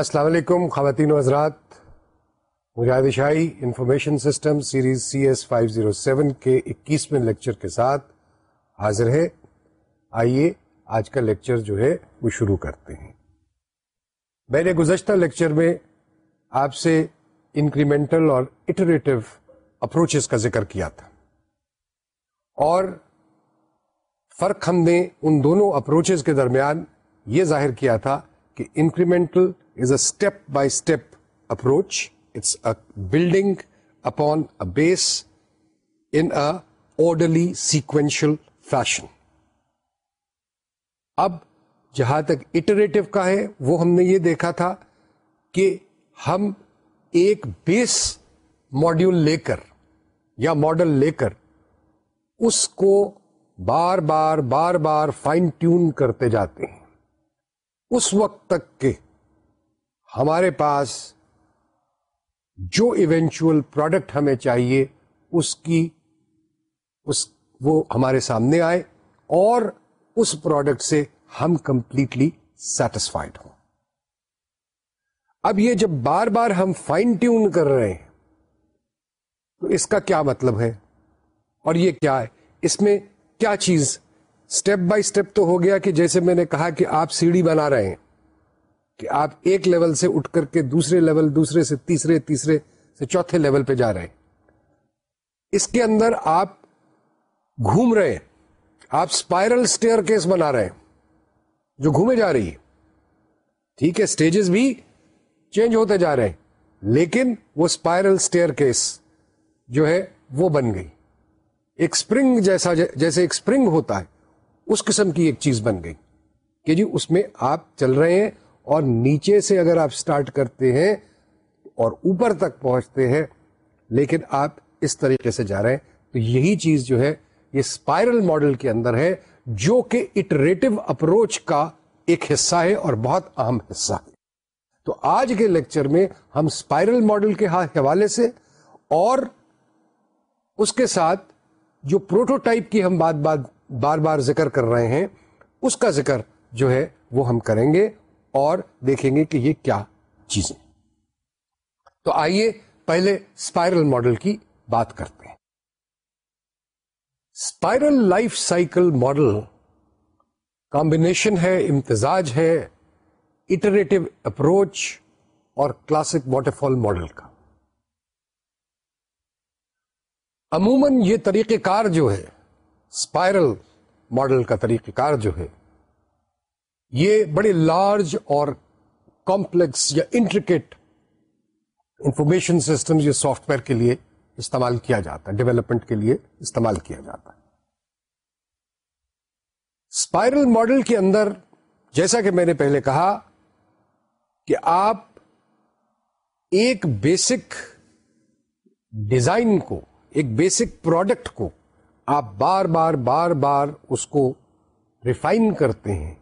السلام علیکم خواتین و حضرات Mujahid Shahi information system series C S five zero seven کے اکیسویں لیکچر کے ساتھ حاضر ہے آئیے آج کا لیکچر جو ہے وہ شروع کرتے ہیں میں نے گزشتہ لیکچر میں آپ سے انکریمنٹل اور اٹریٹو اپروچز کا ذکر کیا تھا اور فرق ہم نے ان دونوں اپروچز کے درمیان یہ ظاہر کیا تھا کہ incremental step by step approach it's building اپنسلی sequential iterative کا ہے وہ ہم نے یہ دیکھا تھا کہ ہم ایک بیس ماڈیول لے کر یا ماڈل لے کر اس کو بار بار بار بار فائن ٹیون کرتے جاتے ہیں اس وقت تک کہ ہمارے پاس جو ایونچل پروڈکٹ ہمیں چاہیے اس کی اس وہ ہمارے سامنے آئے اور اس پروڈکٹ سے ہم کمپلیٹلی سیٹسفائڈ ہوں اب یہ جب بار بار ہم فائن ٹیون کر رہے ہیں تو اس کا کیا مطلب ہے اور یہ کیا ہے اس میں کیا چیز اسٹیپ بائی اسٹیپ تو ہو گیا کہ جیسے میں نے کہا کہ آپ سیڑھی بنا رہے ہیں کہ آپ ایک لیول سے اٹھ کر کے دوسرے لیول دوسرے سے تیسرے تیسرے سے چوتھے لیول پہ جا رہے ہیں اس کے اندر آپ گھوم رہے ہیں آپ اسپائرل اسٹیئر کیس بنا رہے ہیں جو گھومے جا رہی ہے ٹھیک ہے اسٹیجز بھی چینج ہوتے جا رہے ہیں لیکن وہ اسپائرل اسٹیئر کیس جو ہے وہ بن گئی ایک اسپرنگ جیسا جیسے ایک اسپرنگ ہوتا ہے اس قسم کی ایک چیز بن گئی کہ جی اس میں آپ چل رہے ہیں اور نیچے سے اگر آپ اسٹارٹ کرتے ہیں اور اوپر تک پہنچتے ہیں لیکن آپ اس طریقے سے جا رہے ہیں تو یہی چیز جو ہے یہ اسپائرل ماڈل کے اندر ہے جو کہ اٹریٹو اپروچ کا ایک حصہ ہے اور بہت اہم حصہ ہے تو آج کے لیکچر میں ہم اسپائرل ماڈل کے حوالے سے اور اس کے ساتھ جو پروٹوٹائپ کی ہم بات بات بار بار ذکر کر رہے ہیں اس کا ذکر جو ہے وہ ہم کریں گے اور دیکھیں گے کہ یہ کیا چیزیں تو آئیے پہلے اسپائرل ماڈل کی بات کرتے ہیں spiral life cycle model combination ہے امتزاج ہے اٹریٹو اپروچ اور کلاسک واٹر فال ماڈل کا عموماً یہ طریقہ کار جو ہے اسپائرل ماڈل کا طریقہ کار جو ہے یہ بڑے لارج اور کمپلیکس یا انٹرکیٹ انفارمیشن سسٹم یا سافٹ ویئر کے لیے استعمال کیا جاتا ہے ڈیولپمنٹ کے لیے استعمال کیا جاتا ہے اسپائرل ماڈل کے اندر جیسا کہ میں نے پہلے کہا کہ آپ ایک بیسک ڈیزائن کو ایک بیسک پروڈکٹ کو آپ بار بار بار بار اس کو ریفائن کرتے ہیں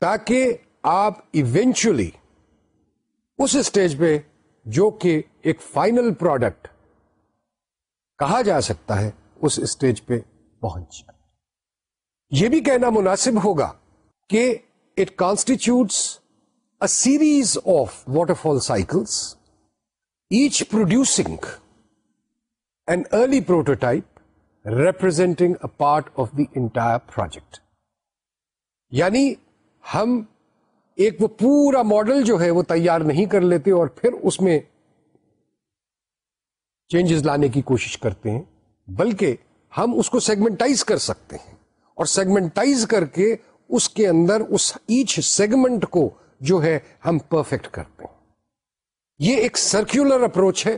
تاکہ آپ ایونچولی اس اسٹیج پہ جو کہ ایک فائنل پروڈکٹ کہا جا سکتا ہے اس اسٹیج پہ پہنچ جائے یہ بھی کہنا مناسب ہوگا کہ it constitutes a series of waterfall cycles each producing an early prototype representing a part of the entire project یعنی ہم ایک وہ پورا ماڈل جو ہے وہ تیار نہیں کر لیتے اور پھر اس میں چینجز لانے کی کوشش کرتے ہیں بلکہ ہم اس کو سیگمنٹائز کر سکتے ہیں اور سیگمنٹائز کر کے اس کے اندر اس ایچ سیگمنٹ کو جو ہے ہم پرفیکٹ کرتے ہیں یہ ایک سرکولر اپروچ ہے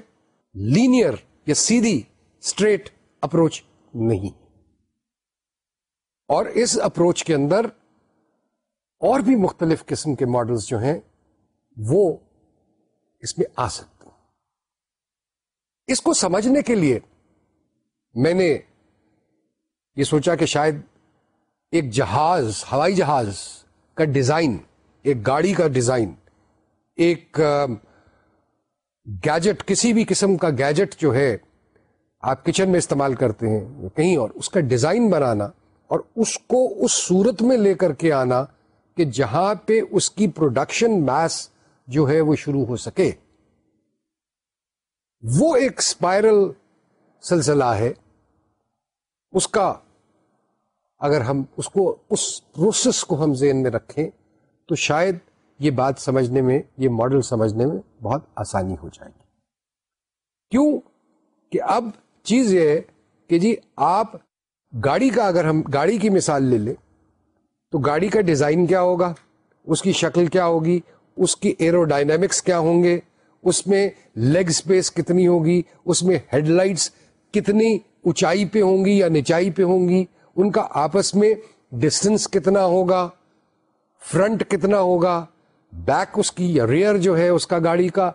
لینئر یا سیدھی اسٹریٹ اپروچ نہیں اور اس اپروچ کے اندر اور بھی مختلف قسم کے ماڈلس جو ہیں وہ اس میں آ سکتے ہیں اس کو سمجھنے کے لیے میں نے یہ سوچا کہ شاید ایک جہاز ہوائی جہاز کا ڈیزائن ایک گاڑی کا ڈیزائن ایک گیجٹ کسی بھی قسم کا گیجٹ جو ہے آپ کچن میں استعمال کرتے ہیں کہیں اور اس کا ڈیزائن بنانا اور اس کو اس صورت میں لے کر کے آنا کہ جہاں پہ اس کی پروڈکشن میس جو ہے وہ شروع ہو سکے وہ ایک اسپائرل سلسلہ ہے اس کا اگر ہم اس کو اس پروسیس کو ہم ذہن میں رکھیں تو شاید یہ بات سمجھنے میں یہ ماڈل سمجھنے میں بہت آسانی ہو جائے گی کیوں کہ اب چیز یہ ہے کہ جی آپ گاڑی کا اگر ہم گاڑی کی مثال لے لیں تو گاڑی کا ڈیزائن کیا ہوگا اس کی شکل کیا ہوگی اس کی ایرو ڈائنمکس کیا ہوں گے اس میں لیگ سپیس کتنی ہوگی اس میں ہیڈ لائٹس کتنی اونچائی پہ ہوں گی یا نچائی پہ ہوں گی ان کا آپس میں ڈسٹینس کتنا ہوگا فرنٹ کتنا ہوگا بیک اس کی ریئر جو ہے اس کا گاڑی کا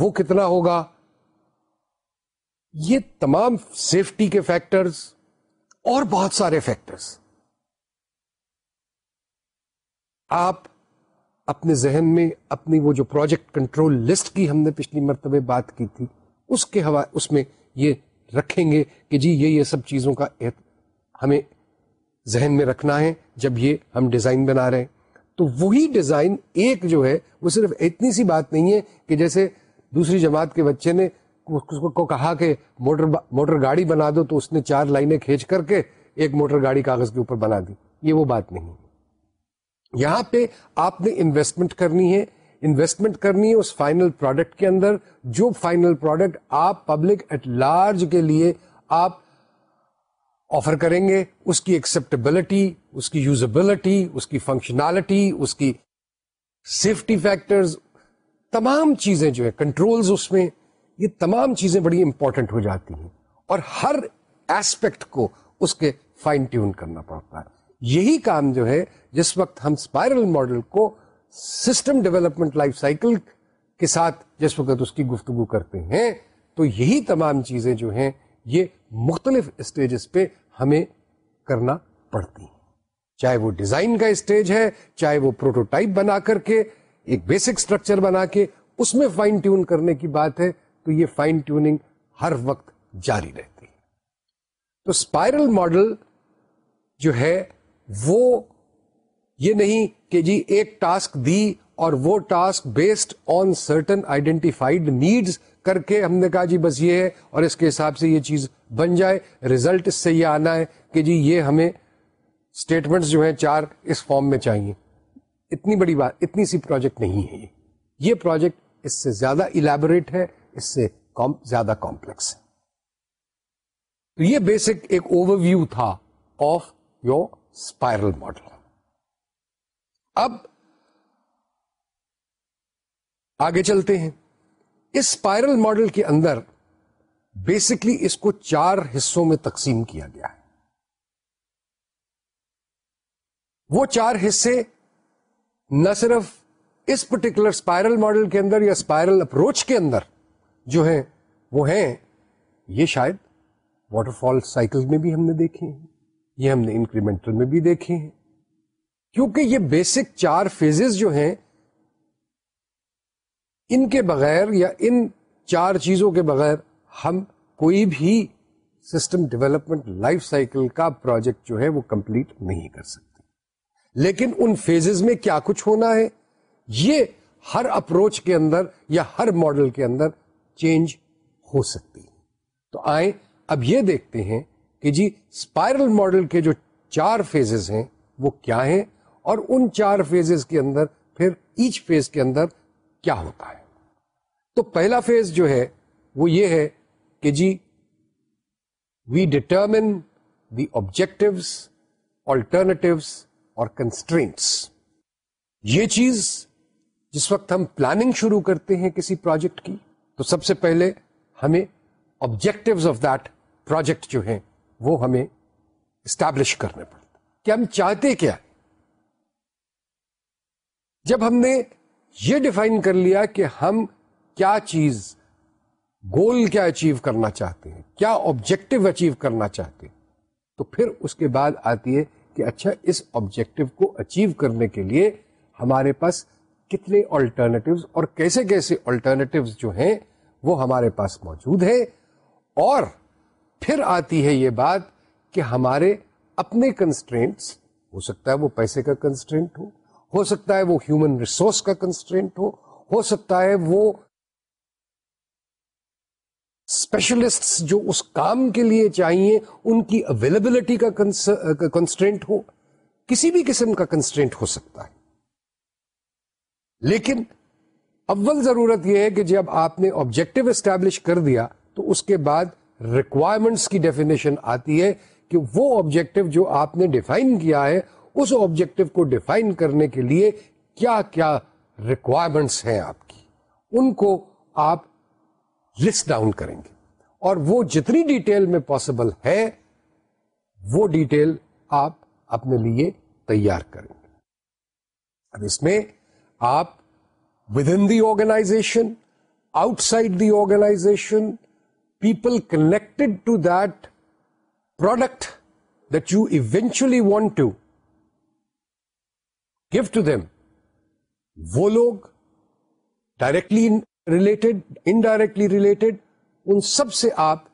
وہ کتنا ہوگا یہ تمام سیفٹی کے فیکٹرز اور بہت سارے فیکٹرز آپ اپنے ذہن میں اپنی وہ جو پروجیکٹ کنٹرول لسٹ کی ہم نے پچھلی مرتبہ بات کی تھی اس کے اس میں یہ رکھیں گے کہ جی یہ یہ سب چیزوں کا ہمیں ذہن میں رکھنا ہے جب یہ ہم ڈیزائن بنا رہے ہیں تو وہی ڈیزائن ایک جو ہے وہ صرف اتنی سی بات نہیں ہے کہ جیسے دوسری جماعت کے بچے نے کو کہا کہ موٹر موٹر گاڑی بنا دو تو اس نے چار لائنیں کھینچ کر کے ایک موٹر گاڑی کاغذ کے اوپر بنا دی یہ وہ بات نہیں یہاں پہ آپ نے انویسٹمنٹ کرنی ہے انویسٹمنٹ کرنی ہے اس فائنل پروڈکٹ کے اندر جو فائنل پروڈکٹ آپ پبلک ایٹ لارج کے لیے آپ آفر کریں گے اس کی ایکسپٹیبلٹی اس کی یوزبلٹی اس کی فنکشنالٹی اس کی سیفٹی فیکٹرز تمام چیزیں جو ہے کنٹرولز اس میں یہ تمام چیزیں بڑی امپورٹنٹ ہو جاتی ہیں اور ہر ایسپیکٹ کو اس کے فائن ٹیون کرنا پڑتا ہے یہی کام جو ہے جس وقت ہم اسپائرل ماڈل کو سسٹم ڈیولپمنٹ لائف سائیکل کے ساتھ جس وقت اس کی گفتگو کرتے ہیں تو یہی تمام چیزیں جو ہیں یہ مختلف اسٹیجز پہ ہمیں کرنا پڑتی ہیں چاہے وہ ڈیزائن کا اسٹیج ہے چاہے وہ پروٹوٹائپ بنا کر کے ایک بیسک اسٹرکچر بنا کے اس میں فائن ٹیون کرنے کی بات ہے تو یہ فائن ٹیوننگ ہر وقت جاری رہتی ہے تو اسپائرل ماڈل جو ہے وہ یہ نہیں کہ جی ایک ٹاسک دی اور وہ task based on certain identified needs کر کے ہم نے کہا جی بس یہ ہے اور اس کے حساب سے یہ چیز بن جائے ریزلٹ اس سے یہ آنا ہے کہ جی یہ ہمیں اسٹیٹمنٹس جو ہیں چار اس فارم میں چاہیے اتنی بڑی بات اتنی سی پروجیکٹ نہیں ہے یہ پروجیکٹ اس سے زیادہ الیبوریٹ ہے اس سے زیادہ کمپلیکس ہے تو یہ بیسک ایک اوور ویو تھا آف یور اسپائرل ماڈل اب آگے چلتے ہیں اس اسپائرل ماڈل کے اندر بیسکلی اس کو چار حصوں میں تقسیم کیا گیا ہے وہ چار حصے نہ صرف اس پرٹیکولر اسپائرل ماڈل کے اندر یا اسپائرل اپروچ کے اندر جو ہے وہ ہیں یہ شاید واٹر فال سائیکل میں بھی ہم نے دیکھے ہیں یہ ہم نے انکریمنٹل میں بھی دیکھے ہیں کیونکہ یہ بیسک چار فیزز جو ہیں ان کے بغیر یا ان چار چیزوں کے بغیر ہم کوئی بھی سسٹم ڈیولپمنٹ لائف سائیکل کا پروجیکٹ جو ہے وہ کمپلیٹ نہیں کر سکتے لیکن ان فیزز میں کیا کچھ ہونا ہے یہ ہر اپروچ کے اندر یا ہر ماڈل کے اندر چینج ہو سکتی ہے تو آئیں اب یہ دیکھتے ہیں کہ جی اسپائرل ماڈل کے جو چار فیزز ہیں وہ کیا ہیں اور ان چار فیزز کے اندر پھر ایچ فیز کے اندر کیا ہوتا ہے تو پہلا فیز جو ہے وہ یہ ہے کہ جی we determine the objectives alternatives اور کنسٹرینٹس یہ چیز جس وقت ہم پلاننگ شروع کرتے ہیں کسی پروجیکٹ کی تو سب سے پہلے ہمیں آبجیکٹو آف دیٹ پروجیکٹ جو ہیں وہ ہمیں اسٹیبلش کرنا پڑتا کہ ہم چاہتے کیا جب ہم نے یہ ڈیفائن کر لیا کہ ہم کیا چیز گول کیا اچیو کرنا چاہتے ہیں کیا آبجیکٹو اچیو کرنا چاہتے ہیں تو پھر اس کے بعد آتی ہے کہ اچھا اس آبجیکٹو کو اچیو کرنے کے لیے ہمارے پاس کتنے آلٹرنیٹیوز اور کیسے کیسے آلٹرنیٹو جو ہیں وہ ہمارے پاس موجود ہیں اور پھر آتی ہے یہ بات کہ ہمارے اپنے کنسٹرینٹس ہو سکتا ہے وہ پیسے کا کنسٹرینٹ ہو ہو سکتا ہے وہ ہیومن ریسورس کا کنسٹرینٹ ہو ہو سکتا ہے وہ اسپیشلسٹ جو اس کام کے لیے چاہیے ان کی اویلیبلٹی کا کنسٹرینٹ ہو کسی بھی قسم کا کنسٹرینٹ ہو سکتا ہے لیکن اول ضرورت یہ ہے کہ جب آپ نے آبجیکٹو اسٹیبلش کر دیا تو اس کے بعد ریکوائرمنٹس کی ڈیفینیشن آتی ہے کہ وہ آبجیکٹو جو آپ نے ڈیفائن کیا ہے اس آبجیکٹو کو ڈیفائن کرنے کے لیے کیا کیا ریکوائرمنٹس ہیں آپ کی ان کو آپ لسٹ ڈاؤن کریں گے اور وہ جتنی ڈیٹیل میں پاسبل ہے وہ ڈیٹیل آپ اپنے لیے تیار کریں گے اس میں آپ within the organization outside the organization people connected to that product that you eventually want to to them وہ لوگ ڈائریکٹلی ریلیٹڈ انڈائریکٹلی ریلیٹڈ ان سب سے آپ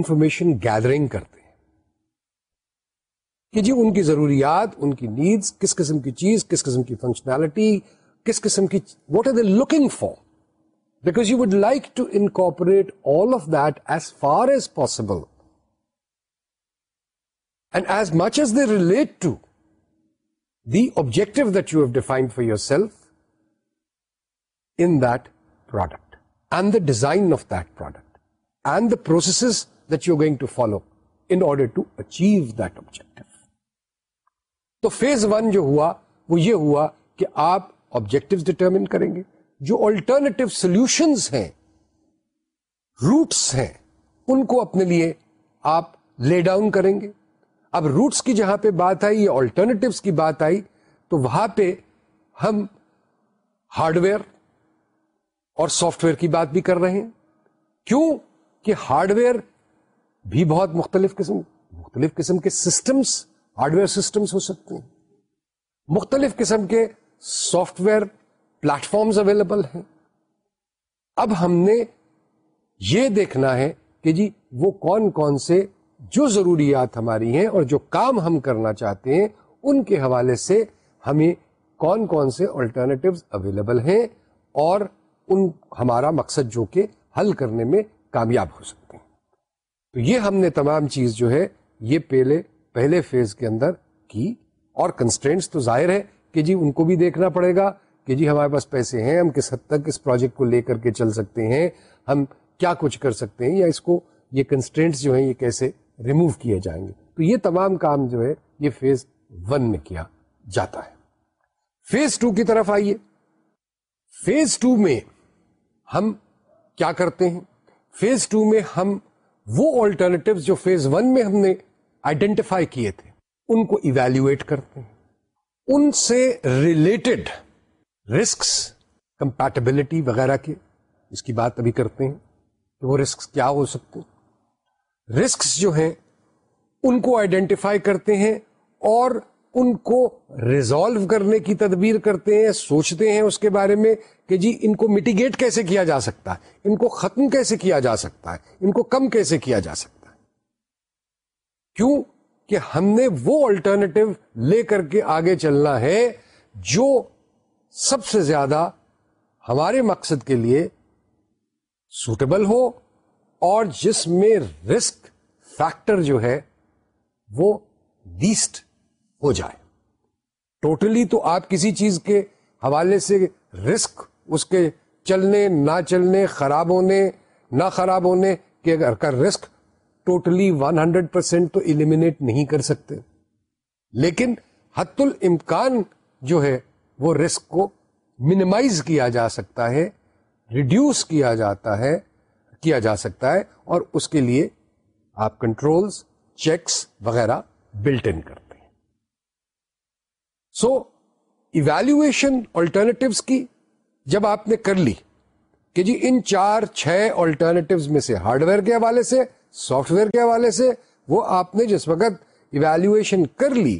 انفارمیشن گیدرنگ کرتے ہیں کہ جی ان کی ضروریات ان کی نیڈس کس قسم کی چیز کس قسم کی فنکشنالٹی کس قسم کی what are they looking for incorporate all of that as far as possible and as much as they relate to the objective that you have your self in the product and the design of that product and the process that you going to follow in order to achieve the objective تو phase one جو ہوا وہ یہ ہوا کہ آپ objective determine کریں گے جو آلٹرنیٹو سولوشنز ہیں روٹس ہیں ان کو اپنے لیے آپ لے ڈاؤن کریں گے اب روٹس کی جہاں پہ بات آئی یا آلٹرنیٹوس کی بات آئی تو وہاں پہ ہم ہارڈ ویئر اور سافٹ ویئر کی بات بھی کر رہے ہیں کیوں کہ ہارڈ ویئر بھی بہت مختلف قسم مختلف قسم کے سسٹمز ہارڈ ویئر سسٹمز ہو سکتے ہیں مختلف قسم کے software platforms available ہیں اب ہم نے یہ دیکھنا ہے کہ جی وہ کون کون سے جو ضروریات ہماری ہیں اور جو کام ہم کرنا چاہتے ہیں ان کے حوالے سے ہمیں کون کون سے الٹرنیٹو اویلیبل ہیں اور ان ہمارا مقصد جو کہ حل کرنے میں کامیاب ہو سکتے ہیں تو یہ ہم نے تمام چیز جو ہے یہ پہلے پہلے فیز کے اندر کی اور کنسٹرینٹس تو ظاہر ہے کہ جی ان کو بھی دیکھنا پڑے گا کہ جی ہمارے پاس پیسے ہیں ہم کس حد تک اس پروجیکٹ کو لے کر کے چل سکتے ہیں ہم کیا کچھ کر سکتے ہیں یا اس کو یہ کنسٹینٹ جو ہیں یہ کیسے ریموو کیے جائیں گے تو یہ تمام کام جو ہے یہ فیز ون میں کیا جاتا ہے فیز ٹو کی طرف آئیے فیز ٹو میں ہم کیا کرتے ہیں فیز ٹو میں ہم وہ آلٹرنیٹو جو فیز ون میں ہم نے آئیڈینٹیفائی کیے تھے ان کو ایویلویٹ کرتے ہیں ان سے ریلیٹڈ رسکس کمپیٹیبلٹی وغیرہ کے اس کی بات ابھی کرتے ہیں کہ وہ رسکس کیا ہو سکتے ہیں رسکس جو ہیں ان کو آئیڈینٹیفائی کرتے ہیں اور ان کو ریزالو کرنے کی تدبیر کرتے ہیں سوچتے ہیں اس کے بارے میں کہ جی ان کو میٹیگیٹ کیسے کیا جا سکتا ہے ان کو ختم کیسے کیا جا سکتا ہے ان کو کم کیسے کیا جا سکتا ہے کیوں کہ ہم نے وہ الٹرنیٹو لے کر کے آگے چلنا ہے جو سب سے زیادہ ہمارے مقصد کے لیے سوٹیبل ہو اور جس میں رسک فیکٹر جو ہے وہ لیسٹ ہو جائے ٹوٹلی totally تو آپ کسی چیز کے حوالے سے رسک اس کے چلنے نہ چلنے خراب ہونے نہ خراب ہونے کے اگر کا risk totally one hundred percent تو ایلیمینیٹ نہیں کر سکتے لیکن حت الامکان جو ہے وہ رسک کو منیمائز کیا جا سکتا ہے ریڈیوس کیا جاتا ہے کیا جا سکتا ہے اور اس کے لیے آپ کنٹرولز چیکس وغیرہ بلٹ ان کرتے ہیں سو ایویلویشن آلٹرنیٹوس کی جب آپ نے کر لی کہ جی ان چار چھ آلٹرنیٹوز میں سے ہارڈ ویئر کے حوالے سے سافٹ ویئر کے حوالے سے وہ آپ نے جس وقت ایویلویشن کر لی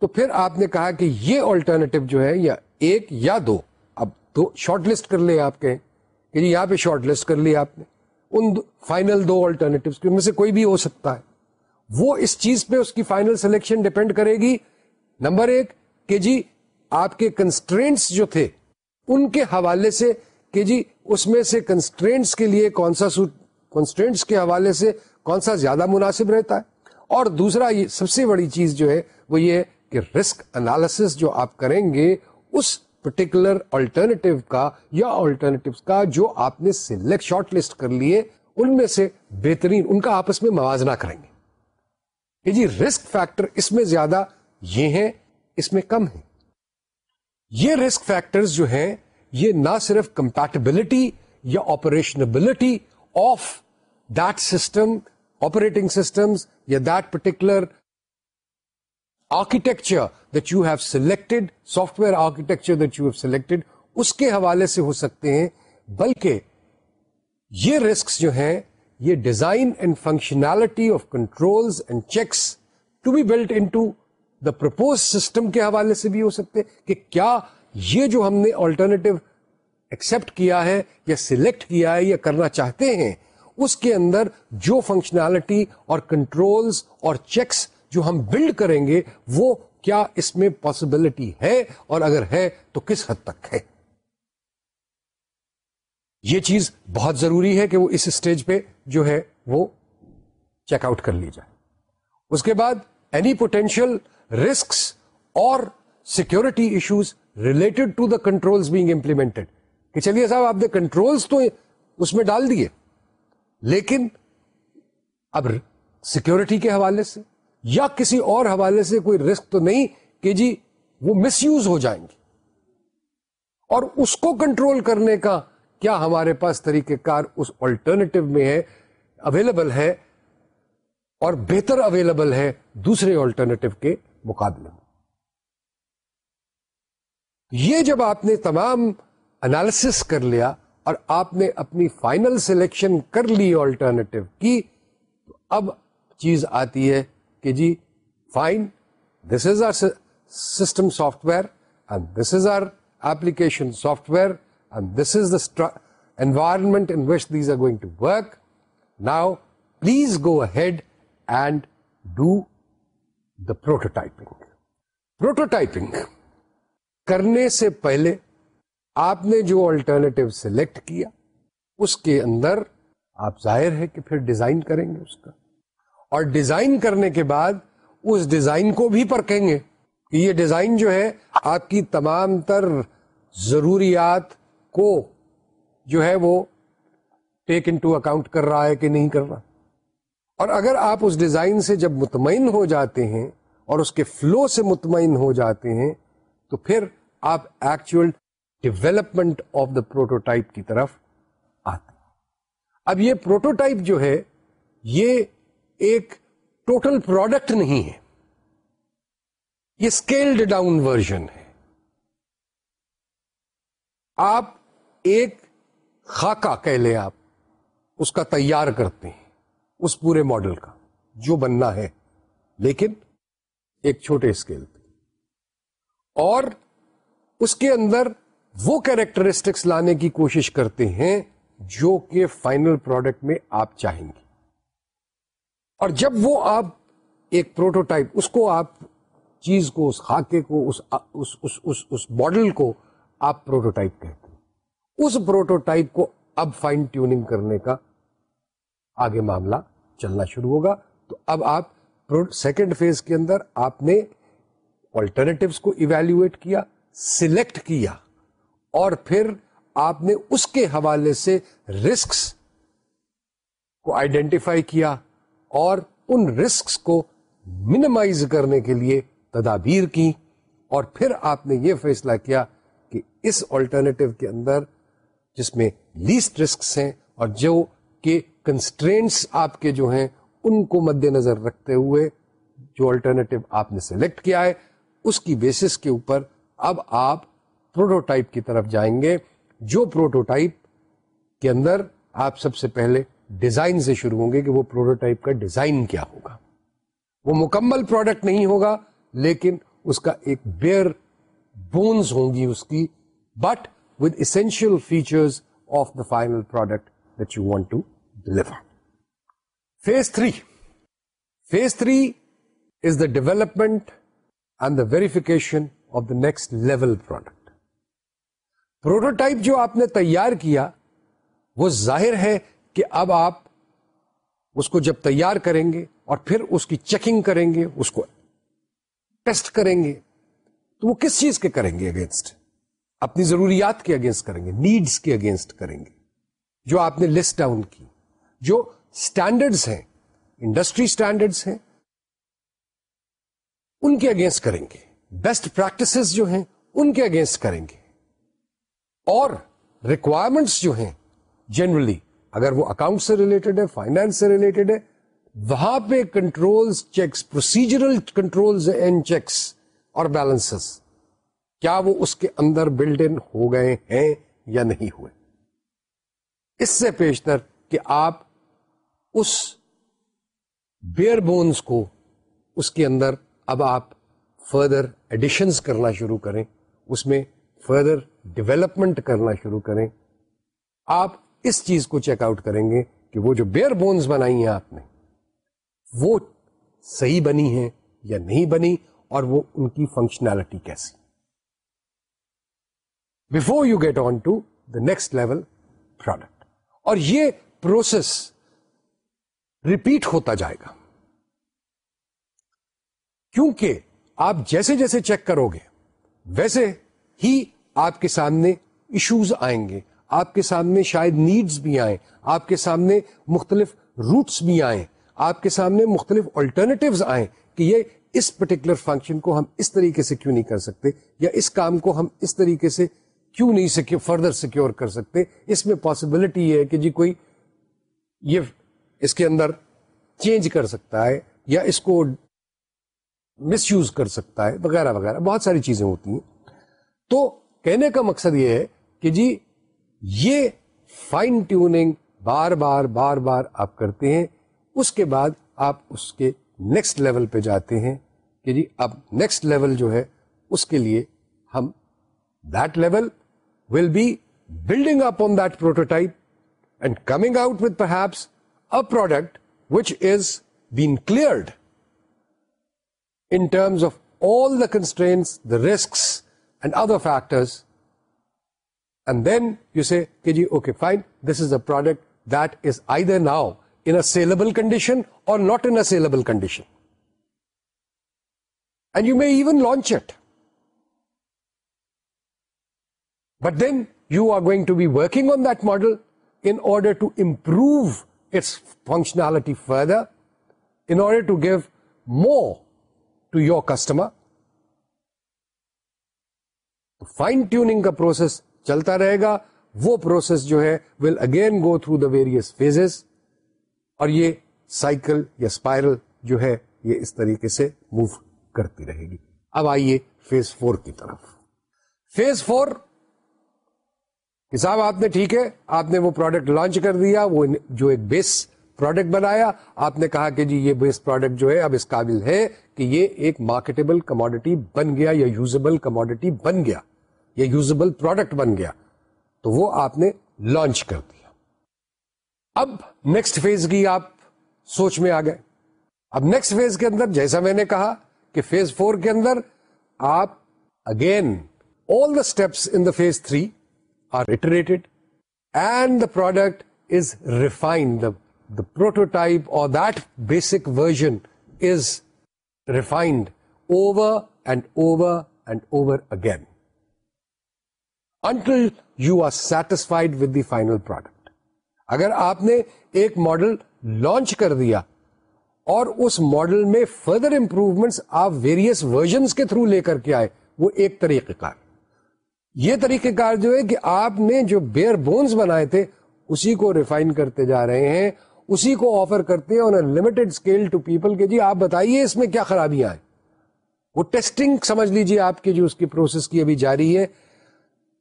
تو پھر آپ نے کہا کہ یہ آلٹرنیٹو جو ہے یا ایک یا دو اب دو شارٹ لسٹ کر لے آپ کہیں کہ جی یہاں پہ شارٹ لسٹ کر لی آپ نے ان فائنل دو آلٹرنیٹو میں سے کوئی بھی ہو سکتا ہے وہ اس چیز پہ اس کی فائنل سلیکشن ڈپینڈ کرے گی نمبر ایک کہ جی آپ کے کنسٹرینٹس جو تھے ان کے حوالے سے کہ جی اس میں سے کنسٹرینٹس کے لیے کون سا سوٹ کنسٹرینٹس کے حوالے سے کون سا زیادہ مناسب رہتا ہے اور دوسرا یہ سب سے بڑی چیز جو ہے وہ یہ کہ رسک انالیسس جو آپ کریں گے اس پرٹیکولر آلٹرنیٹو کا یا آلٹرنیٹو کا جو آپ نے سلیکٹ شارٹ لسٹ کر لیے ان میں سے بہترین ان کا آپس میں موازنہ کریں گے کہ جی رسک فیکٹر اس میں زیادہ یہ ہیں اس میں کم ہیں یہ رسک فیکٹر جو ہیں یہ نہ صرف کمپیٹیبلٹی یا operationability of the system operating system یا that particular architecture that you have selected software architecture that you have selected اس کے حوالے سے ہو سکتے ہیں بلکہ یہ رسک جو ہیں یہ design and functionality of control system کے حوالے سے بھی ہو سکتے کہ کیا یہ جو ہم نے آلٹرنیٹو ایکسپٹ کیا ہے یا سلیکٹ کیا ہے یا کرنا چاہتے ہیں اس کے اندر جو فنکشنالٹی اور کنٹرولز اور چیکس جو ہم بلڈ کریں گے وہ کیا اس میں پاسبلٹی ہے اور اگر ہے تو کس حد تک ہے یہ چیز بہت ضروری ہے کہ وہ اس اسٹیج پہ جو ہے وہ چیک آؤٹ کر لی جائے اس کے بعد اینی پوٹینشیل رسکس اور security issues related to the control being implemented کہ چلیے صاحب آپ نے کنٹرولز تو اس میں ڈال دیے لیکن اب سیکورٹی کے حوالے سے یا کسی اور حوالے سے کوئی رسک تو نہیں کہ جی وہ مس یوز ہو جائیں گے اور اس کو کنٹرول کرنے کا کیا ہمارے پاس طریقہ کار اس آلٹرنیٹو میں ہے اویلیبل ہے اور بہتر اویلیبل ہے دوسرے آلٹرنیٹو کے مقابلے میں یہ جب آپ نے تمام انالس کر لیا اور آپ نے اپنی فائنل سلیکشن کر لی آلٹرنیٹو کی تو اب چیز آتی ہے کہ جی fine this is our system software and this is our application software and this is the environment in which these are going to work now please go ahead and do the prototyping prototyping کرنے سے پہلے آپ نے جو alternative select کیا اس کے اندر آپ ظاہر ہے کہ پھر ڈیزائن کریں گے اس کا اور ڈیزائن کرنے کے بعد اس ڈیزائن کو بھی پرکھیں گے کہ یہ ڈیزائن جو ہے آپ کی تمام تر ضروریات کو جو ہے وہ ٹیک اکاؤنٹ کر رہا ہے کہ نہیں کر رہا اور اگر آپ اس ڈیزائن سے جب مطمئن ہو جاتے ہیں اور اس کے فلو سے مطمئن ہو جاتے ہیں تو پھر آپ actual development of the prototype کی طرف ہیں اب یہ پروٹوٹائپ جو ہے یہ ایک ٹوٹل پروڈکٹ نہیں ہے یہ اسکیلڈ ڈاؤن ورژن ہے آپ ایک خاکہ کہہ لیں آپ اس کا تیار کرتے ہیں اس پورے ماڈل کا جو بننا ہے لیکن ایک چھوٹے اسکیل پہ اور اس کے اندر وہ کیریکٹرسٹکس لانے کی کوشش کرتے ہیں جو کہ فائنل پروڈکٹ میں آپ چاہیں گے اور جب وہ آپ ایک پروٹوٹائپ اس کو آپ چیز کو اس خاکے کو اس اس, اس, اس, اس باڈل کو آپ پروٹوٹائپ کہتے ہیں اس پروٹوٹائپ کو اب فائن ٹیوننگ کرنے کا آگے معاملہ چلنا شروع ہوگا تو اب آپ سیکنڈ فیز کے اندر آپ نے آلٹرنیٹوس کو ایویلویٹ کیا سلیکٹ کیا اور پھر آپ نے اس کے حوالے سے رسکس کو آئیڈینٹیفائی کیا اور ان رسکس کو منیمائز کرنے کے لیے تدابیر کی اور پھر آپ نے یہ فیصلہ کیا کہ اس آلٹرنیٹو کے اندر جس میں لیسٹ رسکس ہیں اور جو کہ کنسٹرینٹس آپ کے جو ہیں ان کو مد نظر رکھتے ہوئے جو آلٹرنیٹو آپ نے سلیکٹ کیا ہے اس کی بیسس کے اوپر اب آپ پروٹوٹائپ کی طرف جائیں گے جو پروٹوٹائپ کے اندر آپ سب سے پہلے ڈیزائن سے شروع ہوں گے کہ وہ پروٹوٹائپ کا ڈیزائن کیا ہوگا وہ مکمل پروڈکٹ نہیں ہوگا لیکن اس اس کا ایک بیئر بونز ہوں گی کی but with essential of the final product that you want to phase three phase three is the development and the verification of the next level product prototype جو آپ نے تیار کیا وہ ظاہر ہے کہ اب آپ اس کو جب تیار کریں گے اور پھر اس کی چیکنگ کریں گے اس کو ٹیسٹ کریں گے تو وہ کس چیز کے کریں گے اگینسٹ اپنی ضروریات کے اگینسٹ کریں گے نیڈس کے اگینسٹ کریں گے جو آپ نے لسٹ ڈاؤن کی جو اسٹینڈرڈس ہیں انڈسٹری اسٹینڈرڈس ہیں ان کے اگینسٹ کریں گے بیسٹ پریکٹسز جو ہیں ان کے اگینسٹ کریں گے اور ریکوائرمنٹس جو ہیں جنرلی اگر وہ اکاؤنٹ سے ریلیٹڈ ہے فائنانس سے ریلیٹڈ ہے وہاں پہ کنٹرول چیکس پروسیجرل کنٹرول اور بیلنسز کیا وہ اس کے اندر بلڈ ان ہو گئے ہیں یا نہیں ہوئے اس سے پیشتر کہ آپ اس بیئر بونز کو اس کے اندر اب آپ فردر ایڈیشنز کرنا شروع کریں اس میں فردر ڈیولپمنٹ کرنا شروع کریں آپ اس چیز کو چیک آؤٹ کریں گے کہ وہ جو بیئر بونز بنائی ہیں آپ نے وہ صحیح بنی ہیں یا نہیں بنی اور وہ ان کی فنکشنالٹی کیسی before you get on to the next level product اور یہ پروسیس ریپیٹ ہوتا جائے گا کیونکہ آپ جیسے جیسے چیک کرو گے ویسے ہی آپ کے سامنے ایشوز آئیں گے آپ کے سامنے شاید نیڈز بھی آئیں آپ کے سامنے مختلف روٹس بھی آئیں آپ کے سامنے مختلف آلٹرنیٹیوز آئیں کہ یہ اس پرٹیکولر فنکشن کو ہم اس طریقے سے کیوں نہیں کر سکتے یا اس کام کو ہم اس طریقے سے کیوں نہیں سیکیور فردر سیکیور کر سکتے اس میں پاسبلٹی یہ ہے کہ جی کوئی یہ اس کے اندر چینج کر سکتا ہے یا اس کو مس یوز کر سکتا ہے وغیرہ وغیرہ بہت ساری چیزیں ہوتی ہیں تو کہنے کا مقصد یہ ہے کہ جی یہ فائن ٹیوننگ بار بار بار بار آپ کرتے ہیں اس کے بعد آپ اس کے نیکسٹ لیول پہ جاتے ہیں کہ جی اب نیکسٹ لیول جو ہے اس کے لیے ہم that level will be building up on that prototype and coming out with perhaps a product which is been cleared in terms of all the constraints the risks and other factors and then you see کہ جی okay fine this is a product that is either now in a sellable condition or not in sellable condition and you may even launch it but then you are going to be working on that model in order to improve its functionality further in order to give more to your customer fine کا process چلتا رہے گا وہ process جو ہے will again go through the various phases اور یہ cycle یا اسپائرل جو ہے یہ اس طریقے سے موو کرتی رہے گی اب آئیے فیز فور کی طرف فیز فور حساب آپ نے ٹھیک ہے آپ نے وہ پروڈکٹ لانچ کر دیا وہ جو ایک بیس پروڈکٹ بنایا آپ نے کہا کہ جی یہ بیس پروڈکٹ جو ہے اب اس قابل ہے کہ یہ ایک مارکیٹبل کموڈیٹی بن گیا یا یوزبل کموڈیٹی بن گیا یا یوزبل پروڈکٹ بن گیا تو وہ آپ نے لانچ کر دیا اب نیکسٹ فیز کی آپ سوچ میں آ گئے اب نیکسٹ فیز کے اندر جیسا میں نے کہا کہ فیز فور کے اندر آپ again all the steps in the phase three are reiterated and the product is refined the prototype اور that basic version is refined over and over and over again until you are satisfied with the final product اگر آپ نے ایک model launch کر دیا اور اس model میں فردر امپروومنٹس آپ ویریس ورژنس کے تھرو لے کر کے آئے وہ ایک طریقہ کار یہ طریقہ کار جو ہے کہ آپ نے جو بیئر بونس بنائے تھے اسی کو ریفائن کرتے جا رہے ہیں اسی کو آفر کرتے ہیں لمیٹڈ اسکیل ٹو پیپل کے جی آپ بتائیے اس میں کیا خرابیاں ہیں وہ ٹیسٹنگ سمجھ لیجیے آپ کی جو اس کی پروسیس کی ابھی جاری ہے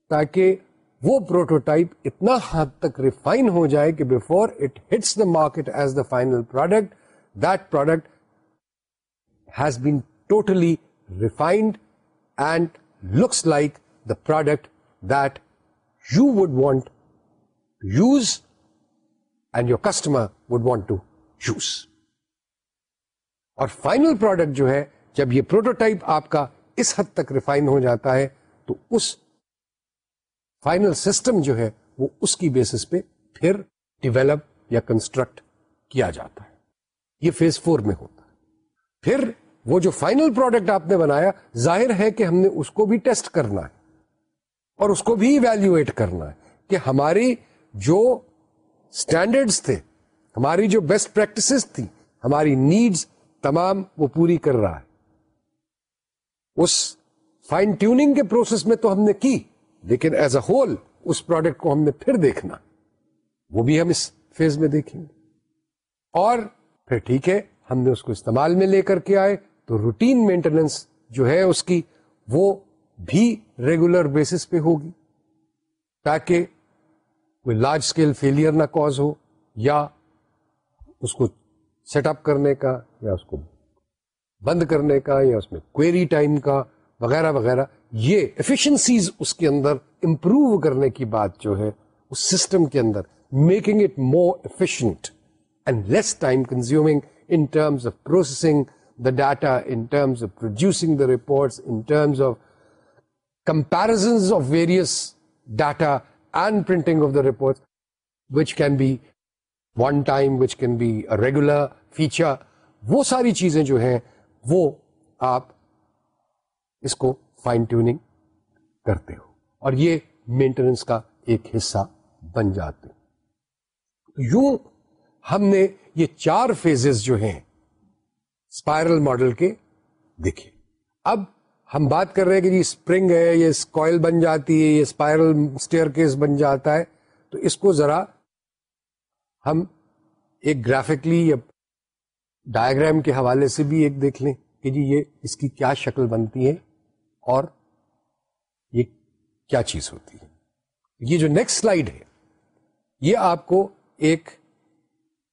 تاکہ وہ پروٹوٹائپ اتنا حد تک ریفائن ہو جائے کہ before it hits the market as the final product that product has been totally refined and looks like the product that you would to use and your customer would want to use اور final product جو ہے جب یہ prototype آپ کا اس حد تک refine ہو جاتا ہے تو اس فائنل سسٹم جو ہے وہ اس کی بیسس پہ پھر ڈیولپ یا کنسٹرکٹ کیا جاتا ہے یہ فیز فور میں ہوتا ہے پھر وہ جو فائنل پروڈکٹ آپ نے بنایا ظاہر ہے کہ ہم نے اس کو بھی ٹیسٹ کرنا ہے اور اس کو بھی ایویلویٹ کرنا ہے کہ ہماری جو اسٹینڈرڈس تھے ہماری جو بیسٹ پریکٹسز تھی ہماری نیڈز تمام وہ پوری کر رہا ہے اس فائن ٹیوننگ کے پروسیس میں تو ہم نے کی لیکن ایز اے ہول اس پروڈکٹ کو ہم نے پھر دیکھنا وہ بھی ہم اس فیز میں دیکھیں گے اور پھر ٹھیک ہے ہم نے اس کو استعمال میں لے کر کے آئے تو روٹین مینٹیننس جو ہے اس کی وہ بھی ریگولر بیسس پہ ہوگی تاکہ کوئی لارج اسکیل فیلئر نہ کوز ہو یا اس کو سیٹ اپ کرنے کا یا اس کو بند کرنے کا یا اس میں کوئری ٹائم کا وغیرہ وغیرہ یہ افیشنسیز اس کے اندر امپروو کرنے کی بات جو ہے اس سسٹم کے اندر making it more efficient and less time in terms of processing the data in terms of producing the reports in comparison of various data and printing of the reports which can be one time which can be regular feature وہ ساری چیزیں جو ہیں وہ آپ اس کو fine tuning کرتے ہو اور یہ مینٹیننس کا ایک حصہ بن جاتے ہو یوں ہم نے یہ چار فیزز جو ہیں اسپائرل ماڈل کے دیکھے اب ہم بات کر رہے ہیں کہ اسپرنگ جی ہے یہ کوئل بن جاتی ہے یہ اسپائرل اسٹیئر کیس بن جاتا ہے تو اس کو ذرا ہم ایک گرافکلی یا ڈائگرام کے حوالے سے بھی ایک دیکھ لیں کہ جی یہ اس کی کیا شکل بنتی ہے اور یہ کیا چیز ہوتی ہے یہ جو نیکسٹ سلائیڈ ہے یہ آپ کو ایک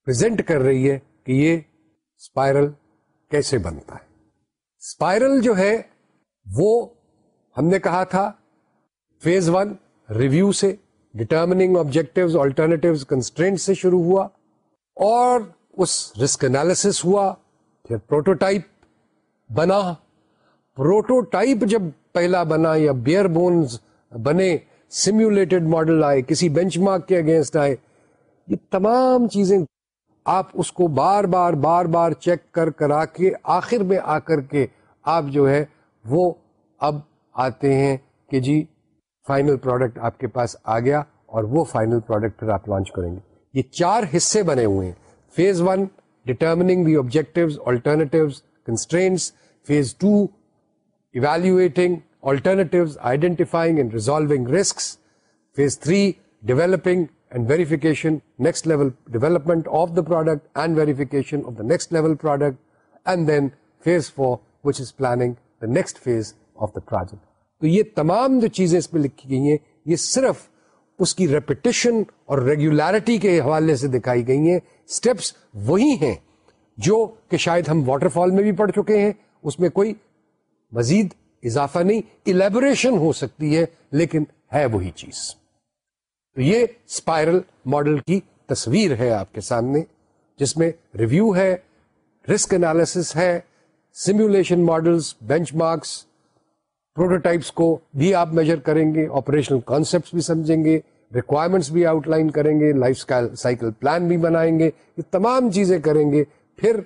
پرزینٹ کر رہی ہے کہ یہ اسپائرل کیسے بنتا ہے اسپائرل جو ہے وہ ہم نے کہا تھا فیز ون ریویو سے ڈٹرمنگ آبجیکٹو آلٹرنیٹو کنسٹرینٹ سے شروع ہوا اور اس رسک انالیس ہوا پھر پروٹوٹائپ بنا پروٹو ٹائپ جب پہلا بنا یا بیئر بونز بنے سیمولیٹڈ ماڈل آئے کسی بینچ مارک کے اگینسٹ آئے یہ تمام چیزیں آپ اس کو بار بار بار بار چیک کر کرا کے آخر میں آ کر کے آپ جو ہے وہ اب آتے ہیں کہ جی فائنل پروڈکٹ آپ کے پاس آ گیا اور وہ فائنل پروڈکٹ پھر آپ لانچ کریں گے یہ چار حصے بنے ہوئے ہیں phase one determining the objective alternatives constraints phase two next phase of the project تو یہ تمام جو چیزیں اس میں لکھی گئی ہیں یہ صرف اس کی ریپٹیشن اور ریگولیرٹی کے حوالے سے دکھائی گئی ہیں اسٹیپس وہی ہیں جو کہ شاید ہم واٹر فال میں بھی پڑھ چکے ہیں اس میں کوئی مزید اضافہ نہیں الیبوریشن ہو سکتی ہے لیکن ہے وہی چیز تو یہ اسپائرل ماڈل کی تصویر ہے آپ کے سامنے جس میں ریویو ہے رسک انالیسس ہے simulation models benchmarks prototypes کو بھی آپ میجر کریں گے آپریشنل کانسیپٹس بھی سمجھیں گے ریکوائرمنٹس بھی آؤٹ لائن کریں گے لائف سائیکل پلان بھی بنائیں گے یہ تمام چیزیں کریں گے پھر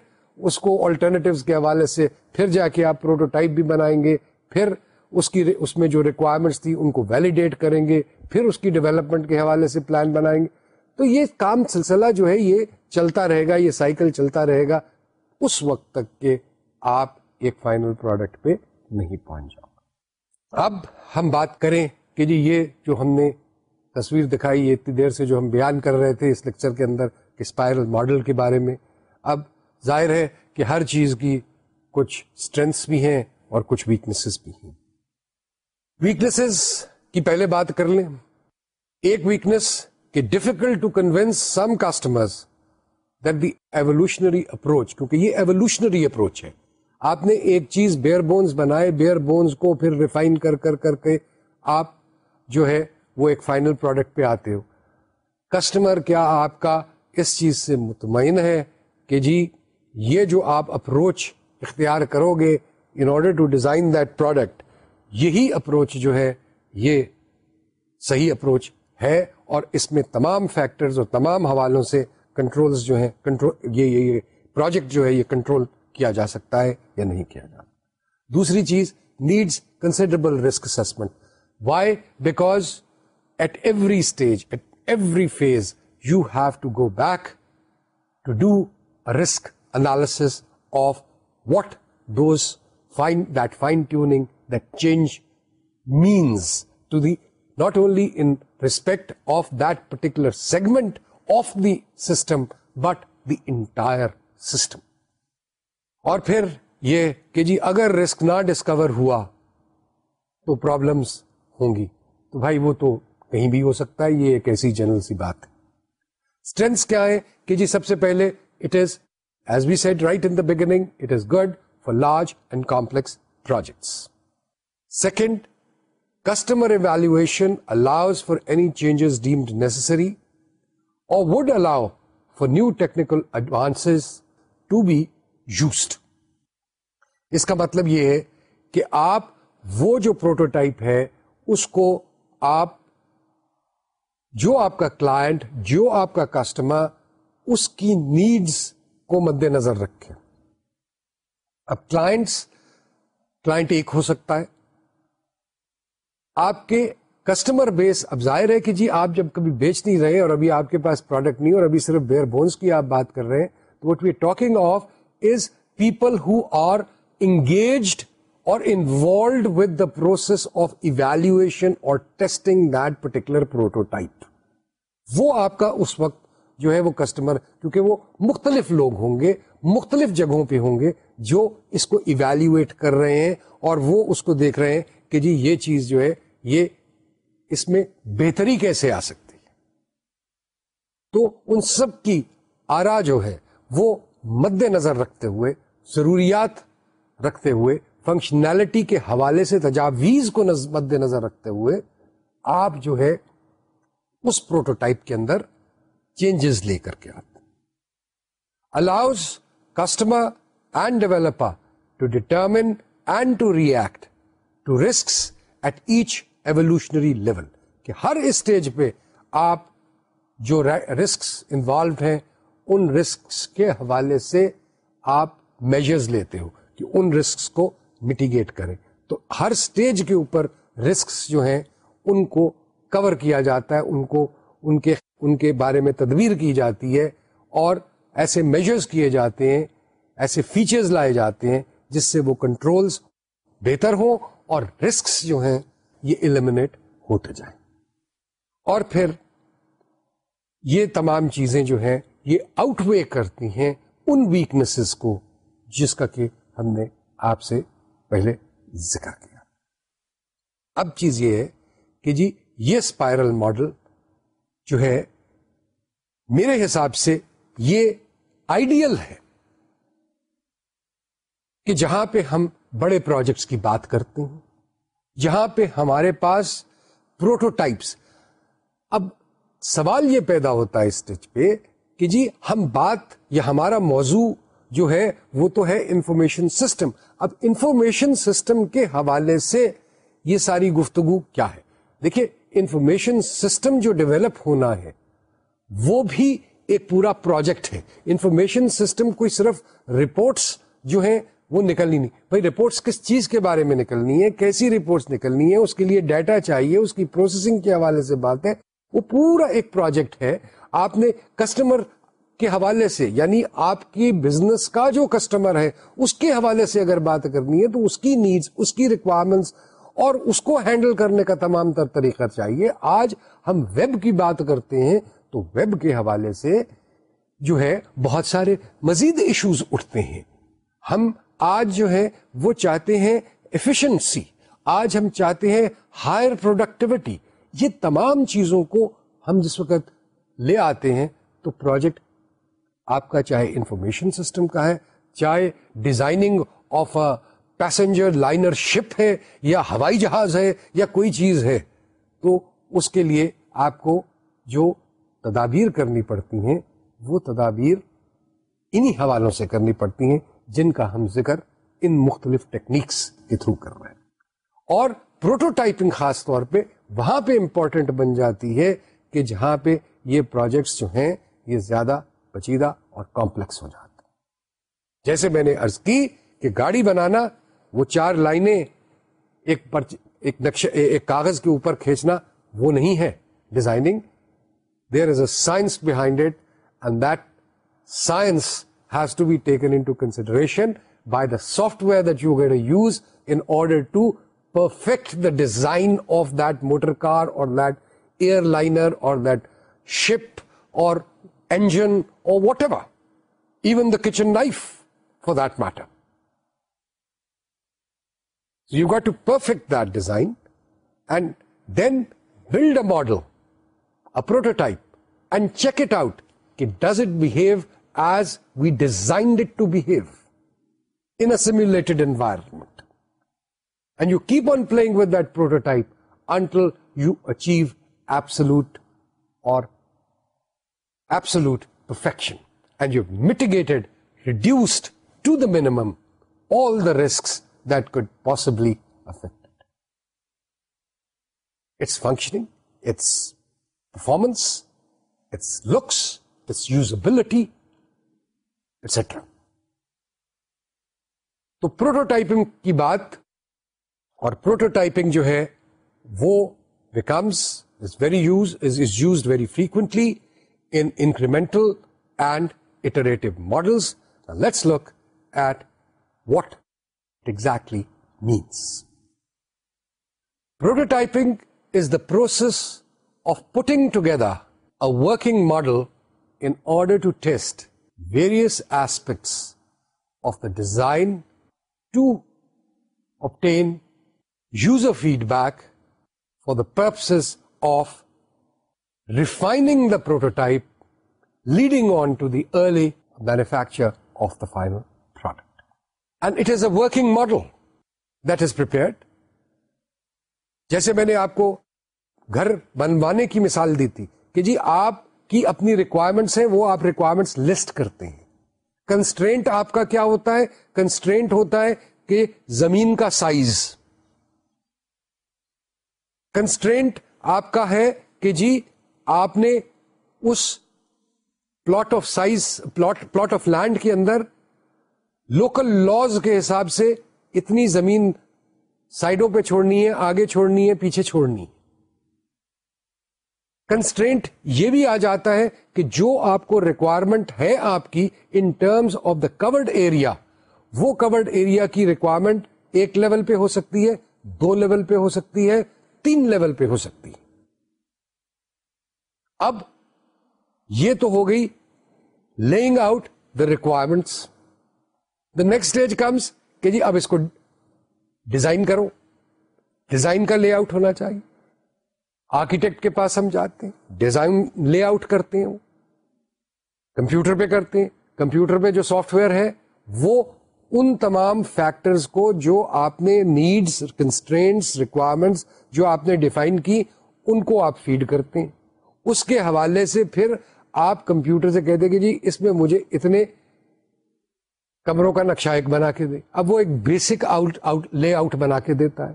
اس کو آلٹرنیٹیوز کے حوالے سے پھر جا کے آپ پروٹوٹائپ بھی بنائیں گے پھر اس کی اس میں جو ریکوائرمنٹس تھی ان کو ویلیڈیٹ کریں گے پھر اس کی ڈیولپمنٹ کے حوالے سے پلان بنائیں گے تو یہ کام سلسلہ جو ہے یہ چلتا رہے گا یہ سائیکل چلتا رہے گا اس وقت تک کہ آپ ایک فائنل پروڈکٹ پہ نہیں پہنچ جاؤ اب ہم بات کریں کہ جی یہ جو ہم نے تصویر دکھائی اتنی دیر سے جو ہم بیان کر رہے تھے اس لیکچر کے اندر اسپائرل ماڈل کے بارے میں اب ظاہر ہے کہ ہر چیز کی کچھ اسٹرینگس بھی ہیں اور کچھ ویکنیسز بھی ہیں ویکنیسز کی پہلے بات کر لیں ایک کہ difficult to convince some customers that the evolutionary approach کیونکہ یہ ایولیوشنری اپروچ ہے آپ نے ایک چیز بیئر بونز بنائے بیئر بونز کو پھر ریفائن کر کر کر کے آپ جو ہے وہ ایک فائنل پروڈکٹ پہ آتے ہو کسٹمر کیا آپ کا اس چیز سے مطمئن ہے کہ جی یہ جو آپ اپروچ اختیار کرو گے in order to design that product یہی اپروچ جو ہے یہ صحیح اپروچ ہے اور اس میں تمام فیکٹرز اور تمام حوالوں سے کنٹرولز جو ہیں کنٹرول یہ پروجیکٹ جو ہے یہ کنٹرول کیا جا سکتا ہے یا نہیں کیا جا دوسری چیز needs considerable risk assessment why because at every stage at every phase you have to go back to do risk analysis of what does fine fine tune change mean the not only segment of the some but the entire اور پھر یہ کہ جی اگر risk نہ discover ہوا تو problems ہوں گی تو بھائی وہ تو کہیں بھی ہو سکتا ہے یہ ایک ایسی جنرل سی بات اسٹرینس کیا ہے کہ جی سب سے پہلے it is we set right in the beginning it is good for large and complex projects. Second customer evaluation allows for any changes deemed necessary اور would allow for new technical advances to be used اس کا مطلب یہ ہے کہ آپ وہ جو پروٹوٹائپ ہے اس کو آپ جو آپ کا کلائنٹ جو آپ کا کسٹمر اس کی نیڈس کو مد نظر رکھیں اب کلائنٹس کلائنٹ ایک ہو سکتا ہے آپ کے کسٹمر بیس اب ظاہر ہے کہ جی آپ جب کبھی بیچ نہیں رہے اور ابھی آپ کے پاس پروڈکٹ نہیں اور ابھی صرف بیئر بونس کی آپ بات کر رہے ہیں تو what we talking of is people who are engaged اور involved with the process of evaluation اور ٹیسٹنگ دیٹ پرٹیکولر پروٹوٹائپ وہ آپ کا اس وقت جو ہے وہ کسٹمر کیونکہ وہ مختلف لوگ ہوں گے مختلف جگہوں پہ ہوں گے جو اس کو ایویلویٹ کر رہے ہیں اور وہ اس کو دیکھ رہے ہیں کہ جی یہ چیز جو ہے یہ اس میں بہتری کیسے آ سکتی تو ان سب کی آرا جو ہے وہ مد نظر رکھتے ہوئے ضروریات رکھتے ہوئے فنکشنالٹی کے حوالے سے تجاویز کو مد نظر رکھتے ہوئے آپ جو ہے اس پروٹوٹائپ کے اندر چینجز لے کر کے آتا allows customer and developer to determine and to react to risk at each evolutionary level کہ ہر اسٹیج پہ آپ جو رسک انوالوڈ ہیں ان رسک کے حوالے سے آپ میجرز لیتے ہو کہ ان رسک کو میٹیگیٹ کریں تو ہر اسٹیج کے اوپر رسک جو ہیں ان کو کور کیا جاتا ہے ان کو ان کے ان کے بارے میں تدبیر کی جاتی ہے اور ایسے میجرز کیے جاتے ہیں ایسے فیچرز لائے جاتے ہیں جس سے وہ کنٹرولز بہتر ہوں اور رسکس جو ہیں یہ المنیٹ ہوتے جائیں اور پھر یہ تمام چیزیں جو ہیں یہ آؤٹ وے کرتی ہیں ان ویکنیسز کو جس کا کہ ہم نے آپ سے پہلے ذکر کیا اب چیز یہ ہے کہ جی یہ اسپائرل ماڈل جو ہے میرے حساب سے یہ آئیڈیل ہے کہ جہاں پہ ہم بڑے پروجیکٹس کی بات کرتے ہیں جہاں پہ ہمارے پاس پروٹوٹائپس اب سوال یہ پیدا ہوتا ہے اسٹیج پہ کہ جی ہم بات یا ہمارا موضوع جو ہے وہ تو ہے انفارمیشن سسٹم اب انفارمیشن سسٹم کے حوالے سے یہ ساری گفتگو کیا ہے دیکھیے انفارمیشن سسٹم جو ڈیولپ ہونا ہے وہ بھی ایک پورا پروجیکٹ ہے انفارمیشن سسٹم کوئی صرف رپورٹس جو ہیں وہ نکلنی نہیں بھائی رپورٹس کس چیز کے بارے میں نکلنی ہے کیسی رپورٹس نکلنی ہے اس کے لیے ڈیٹا چاہیے اس کی پروسیسنگ کے حوالے سے بات ہے وہ پورا ایک پروجیکٹ ہے آپ نے کسٹمر کے حوالے سے یعنی آپ کی بزنس کا جو کسٹمر ہے اس کے حوالے سے اگر بات کرنی ہے تو اس کی نیڈز اس کی ریکوائرمنٹس اور اس کو ہینڈل کرنے کا تمام تر طریقہ چاہیے آج ہم ویب کی بات کرتے ہیں تو ویب کے حوالے سے جو ہے بہت سارے مزید ایشوز اٹھتے ہیں ہم آج جو ہے وہ چاہتے ہیں ایفیشنسی آج ہم چاہتے ہیں ہائر پروڈکٹیوٹی یہ تمام چیزوں کو ہم جس وقت لے آتے ہیں تو پروجیکٹ آپ کا چاہے انفارمیشن سسٹم کا ہے چاہے designing of a passenger liner ship ہے یا ہوائی جہاز ہے یا کوئی چیز ہے تو اس کے لیے آپ کو جو تدابیر کرنی پڑتی ہیں وہ تدابیر انہی حوالوں سے کرنی پڑتی ہیں جن کا ہم ذکر ان مختلف ٹیکنیکس کے تھرو کر رہے ہیں اور پروٹوٹائپنگ خاص طور پہ وہاں پہ امپورٹنٹ بن جاتی ہے کہ جہاں پہ یہ پروجیکٹس جو ہیں یہ زیادہ پچیدہ اور کمپلیکس ہو جاتے ہیں جیسے میں نے ارض کی کہ گاڑی بنانا وہ چار لائنیں ایک ایک ایک کاغذ کے اوپر کھینچنا وہ نہیں ہے designing There is a science behind it, and that science has to be taken into consideration by the software that you're going to use in order to perfect the design of that motor car or that airliner or that ship or engine or whatever, even the kitchen knife for that matter. So you've got to perfect that design and then build a model a prototype and check it out. Does it behave as we designed it to behave in a simulated environment? And you keep on playing with that prototype until you achieve absolute perfection, and you've mitigated, reduced to the minimum all the risks that could possibly affect it. It's functioning, it's performance its looks its usability etcetera تو prototyping کی بات اور prototyping جو ہے وہ becomes is very use is is use very frequently in incremental and iterative models let's look at what exactly means prototyping is the process of putting together a working model in order to test various aspects of the design to obtain use a feedback for the purpose of refining the prototype leading on to the early manufacture of the final product and it is a working model that is پر جیسے میں نے آپ کو گھر بنوانے کی مثال دی تھی کہ جی آپ کی اپنی ریکوائرمنٹس ہیں وہ آپ ریکوائرمنٹس لسٹ کرتے ہیں کنسٹرینٹ آپ کا کیا ہوتا ہے کنسٹرینٹ ہوتا ہے کہ زمین کا سائز کنسٹرینٹ آپ کا ہے کہ جی آپ نے اس plot of size plot plot of land کے اندر لوکل لاز کے حساب سے اتنی زمین سائڈوں پہ چھوڑنی ہے آگے چھوڑنی ہے پیچھے چھوڑنی ہے کنسٹرینٹ یہ بھی آ جاتا ہے کہ جو آپ کو ریکوائرمنٹ ہے آپ کی in terms of the covered area وہ کورڈ ایریا کی ریکوائرمنٹ ایک لیول پہ ہو سکتی ہے دو لیول پہ ہو سکتی ہے تین لیول پہ ہو سکتی ہے اب یہ تو ہو گئی laying out the requirements the next stage comes کہ جی اب اس کو ڈیزائن کرو ڈیزائن کا لے آؤٹ ہونا چاہیے آرکیٹیکٹ کے پاس ہم جاتے ہیں ڈیزائن لے آؤٹ کرتے ہیں کمپیوٹر پہ کرتے ہیں کمپیوٹر پہ جو سافٹ ویئر ہے وہ ان تمام فیکٹرز کو جو آپ نے نیڈس کنسٹرینٹس ریکوائرمنٹس جو آپ نے ڈیفائن کی ان کو آپ فیڈ کرتے ہیں اس کے حوالے سے پھر آپ کمپیوٹر سے کہتے کہ جی اس میں مجھے اتنے کمروں کا نقشہ ایک بنا کے دے اب وہ ایک basic out out layout بنا کے دیتا ہے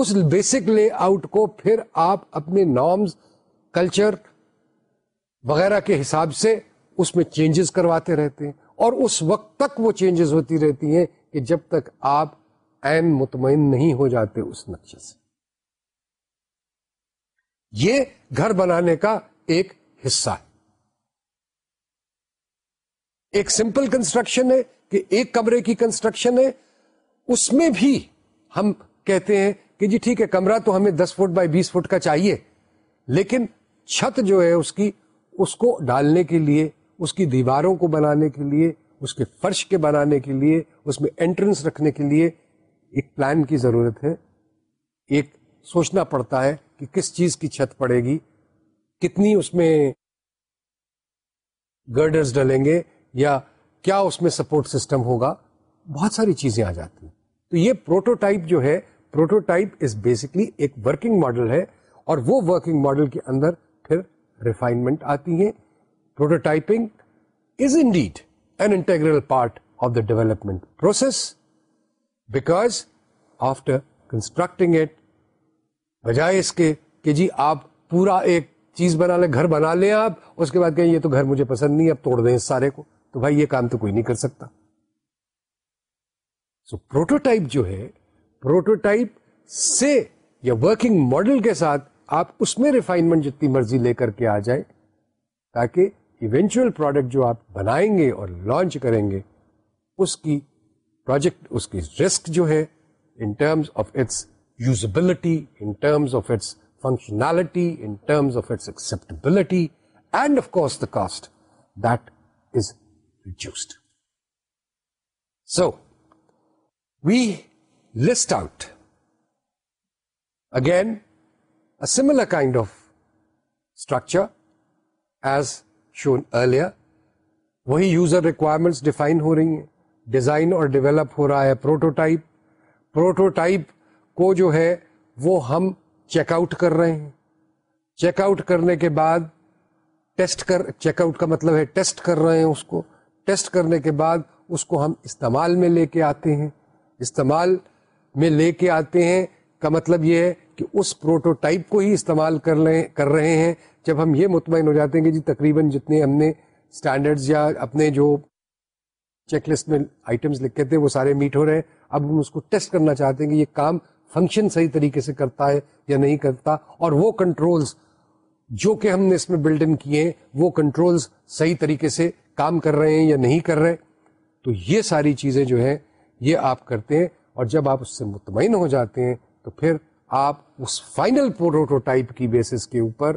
اس بیسک لے آؤٹ کو پھر آپ اپنے نارمز کلچر وغیرہ کے حساب سے اس میں چینجز کرواتے رہتے ہیں اور اس وقت تک وہ چینجز ہوتی رہتی ہیں کہ جب تک آپ این مطمئن نہیں ہو جاتے اس نقشے سے یہ گھر بنانے کا ایک حصہ ہے ایک سمپل کنسٹرکشن ہے کہ ایک کمرے کی کنسٹرکشن ہے اس میں بھی ہم کہتے ہیں کہ جی ٹھیک ہے کمرہ تو ہمیں دس فٹ بائی بیس فٹ کا چاہیے لیکن چھت جو ہے اس کی اس کو ڈالنے کے لیے اس کی دیواروں کو بنانے کے لیے اس کے فرش کے بنانے کے لیے اس میں انٹرنس رکھنے کے لیے ایک پلان کی ضرورت ہے ایک سوچنا پڑتا ہے کہ کس چیز کی چھت پڑے گی کتنی اس میں گرڈرز ڈلیں گے یا کیا اس میں سپورٹ سسٹم ہوگا بہت ساری چیزیں آ جاتی ہیں تو یہ پروٹوٹائپ جو ہے پروٹوٹائپ از بیسکلی ایک ورکنگ ماڈل ہے اور وہ ورکنگ ماڈل کے اندر پھر ریفائنمنٹ آتی ہے prototyping is an part of the development process because after constructing it بجائے اس کے کہ جی آپ پورا ایک چیز بنا لیں گھر بنا لیں آپ اس کے بعد کہیں یہ تو گھر مجھے پسند نہیں اب توڑ دیں اس سارے کو تو بھائی یہ کام تو کوئی نہیں کر سکتا سو so, پروٹوٹائپ جو ہے پروٹوٹائپ سے یا ورکنگ ماڈل کے ساتھ آپ اس میں ریفائنمنٹ جتنی مرضی لے کر کے آ جائیں تاکہ ایونچوئل پروڈکٹ جو آپ بنائیں گے اور لانچ کریں گے اس کی پروجیکٹ اس کی رسک جو ہے in terms of its usability in terms of its functionality in terms of its acceptability and of course the cost that is reduced so we kind again similar kind of structure وہی user requirements define ہو رہی ہیں design اور develop ہو رہا ہے prototype prototype کو جو ہے وہ ہم چیک آؤٹ کر رہے ہیں چیک آؤٹ کرنے کے بعد ٹیسٹ کر چیک آؤٹ کا مطلب ہے ٹیسٹ کر رہے ہیں اس کو ٹیسٹ کرنے کے بعد اس کو ہم استعمال میں لے کے آتے ہیں استعمال میں لے کے آتے ہیں کا مطلب یہ ہے کہ اس پروٹوٹائپ کو ہی استعمال کر لیں کر رہے ہیں جب ہم یہ مطمئن ہو جاتے ہیں کہ جی تقریباً جتنے ہم نے اسٹینڈرڈز یا اپنے جو چیک لسٹ میں آئٹمس لکھے تھے وہ سارے میٹ ہو رہے ہیں اب ہم اس کو ٹیسٹ کرنا چاہتے ہیں کہ یہ کام فنکشن صحیح طریقے سے کرتا ہے یا نہیں کرتا اور وہ کنٹرولز جو کہ ہم نے اس میں بلڈ ان کیے ہیں وہ کنٹرولز صحیح طریقے سے کام کر رہے ہیں یا نہیں کر رہے تو یہ ساری چیزیں جو ہیں یہ آپ کرتے ہیں اور جب آپ اس سے مطمئن ہو جاتے ہیں تو پھر آپ اس فائنل پروٹوٹائپ کی بیسس کے اوپر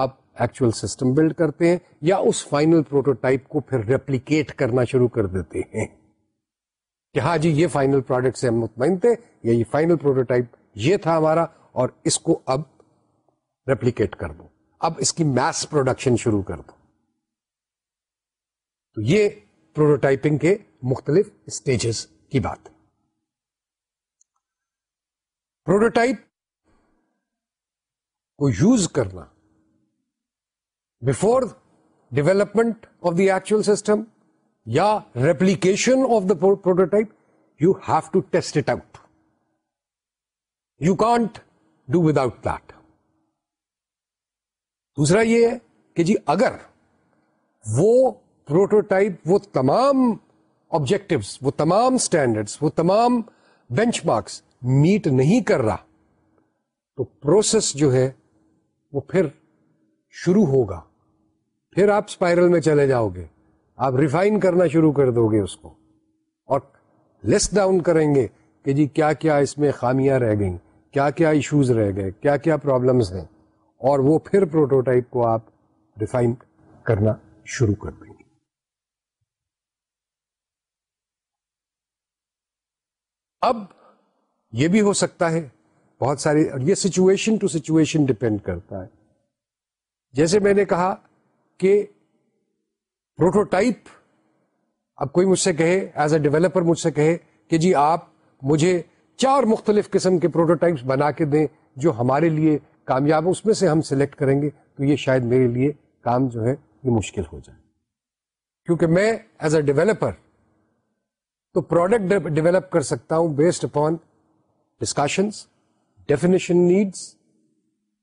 آپ ایکچوئل سسٹم بلڈ کرتے ہیں یا اس فائنل پروٹوٹائپ کو پھر ریپلیکیٹ کرنا شروع کر دیتے ہیں کہ ہاں جی یہ فائنل پروڈکٹ سے ہم مطمئن تھے یا یہ فائنل پروٹوٹائپ یہ تھا ہمارا اور اس کو اب ریپلیکیٹ کر دو اب اس کی میس پروڈکشن شروع کر دو تو یہ پروٹوٹائپنگ کے مختلف اسٹیجز کی بات ہے پروٹوٹائپ کو یوز کرنا before development of the actual system یا replication of the prototype you have to test it out you can't do without دوسرا یہ ہے کہ جی اگر وہ پروٹوٹائپ وہ تمام آبجیکٹوس وہ تمام اسٹینڈرڈس وہ تمام بینچ مارکس میٹ نہیں کر رہا تو پروسیس جو ہے وہ پھر شروع ہوگا پھر آپ اسپائرل میں چلے جاؤ گے آپ ریفائن کرنا شروع کر دو گے اس کو اور لسٹ ڈاؤن کریں گے کہ جی کیا کیا اس میں خامیاں رہ گئیں کیا کیا ایشوز رہ گئے کیا کیا پرابلمس ہیں اور وہ پھر پروٹوٹائپ کو آپ ریفائن کرنا شروع کر دیں گے اب یہ بھی ہو سکتا ہے بہت ساری اور یہ سچویشن ٹو سچویشن ڈپینڈ کرتا ہے جیسے میں نے کہا کہ پروٹوٹائپ اب کوئی مجھ سے کہے ایز اے ڈیولپر مجھ سے کہے کہ جی آپ مجھے چار مختلف قسم کے پروٹوٹائپس بنا کے دیں جو ہمارے لیے کامیاب اس میں سے ہم سلیکٹ کریں گے تو یہ شاید میرے لیے کام جو ہے یہ مشکل ہو جائے کیونکہ میں ایز اے ڈیولپر تو پروڈکٹ ڈیولپ کر سکتا ہوں based upon discussions, definition needs,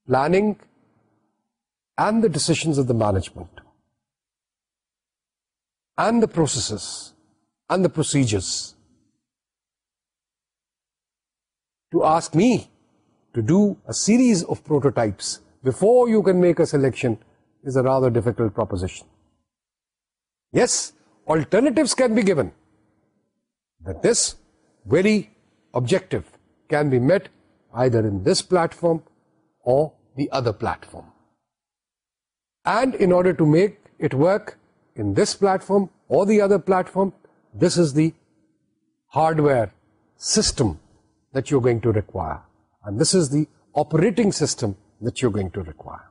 planning, and the decisions of the management, and the processes, and the procedures. To ask me to do a series of prototypes before you can make a selection is a rather difficult proposition. Yes, alternatives can be given, but this very objective can be met either in this platform or the other platform. And in order to make it work in this platform or the other platform, this is the hardware system that you're going to require. And this is the operating system that you're going to require.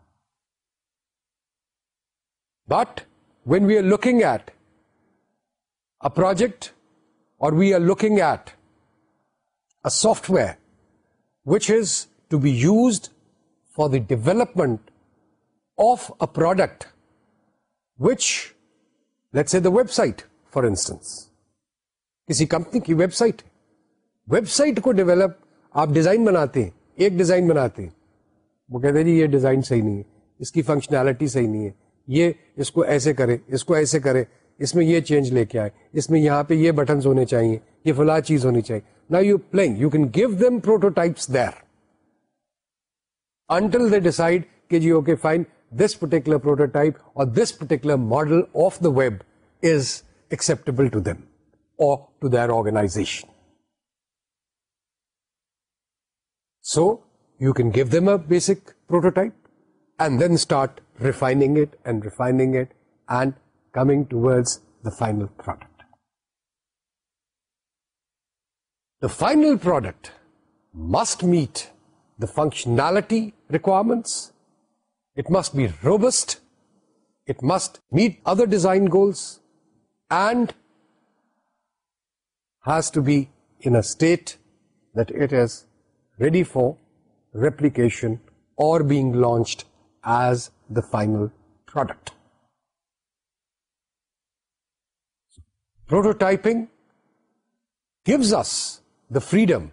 But when we are looking at a project, or we are looking at software which is to be used for the development of a product which let's a the website for instance کسی company کی website website کو develop آپ design بناتے ہیں ایک design بناتے ہیں وہ کہتے ہیں جی یہ ڈیزائن صحیح نہیں ہے اس کی فنکشنالٹی صحیح نہیں ہے یہ اس کو ایسے کرے اس کو ایسے کرے اس میں یہ چینج لے کے آئے اس میں یہاں پہ یہ بٹنز ہونے چاہیے یہ فلاں چیز ہونی چاہیے Now you're playing. You can give them prototypes there until they decide, okay, fine, this particular prototype or this particular model of the web is acceptable to them or to their organization. So you can give them a basic prototype and then start refining it and coming towards the final product. The final product must meet the functionality requirements. It must be robust. It must meet other design goals and has to be in a state that it is ready for replication or being launched as the final product. Prototyping gives us freedom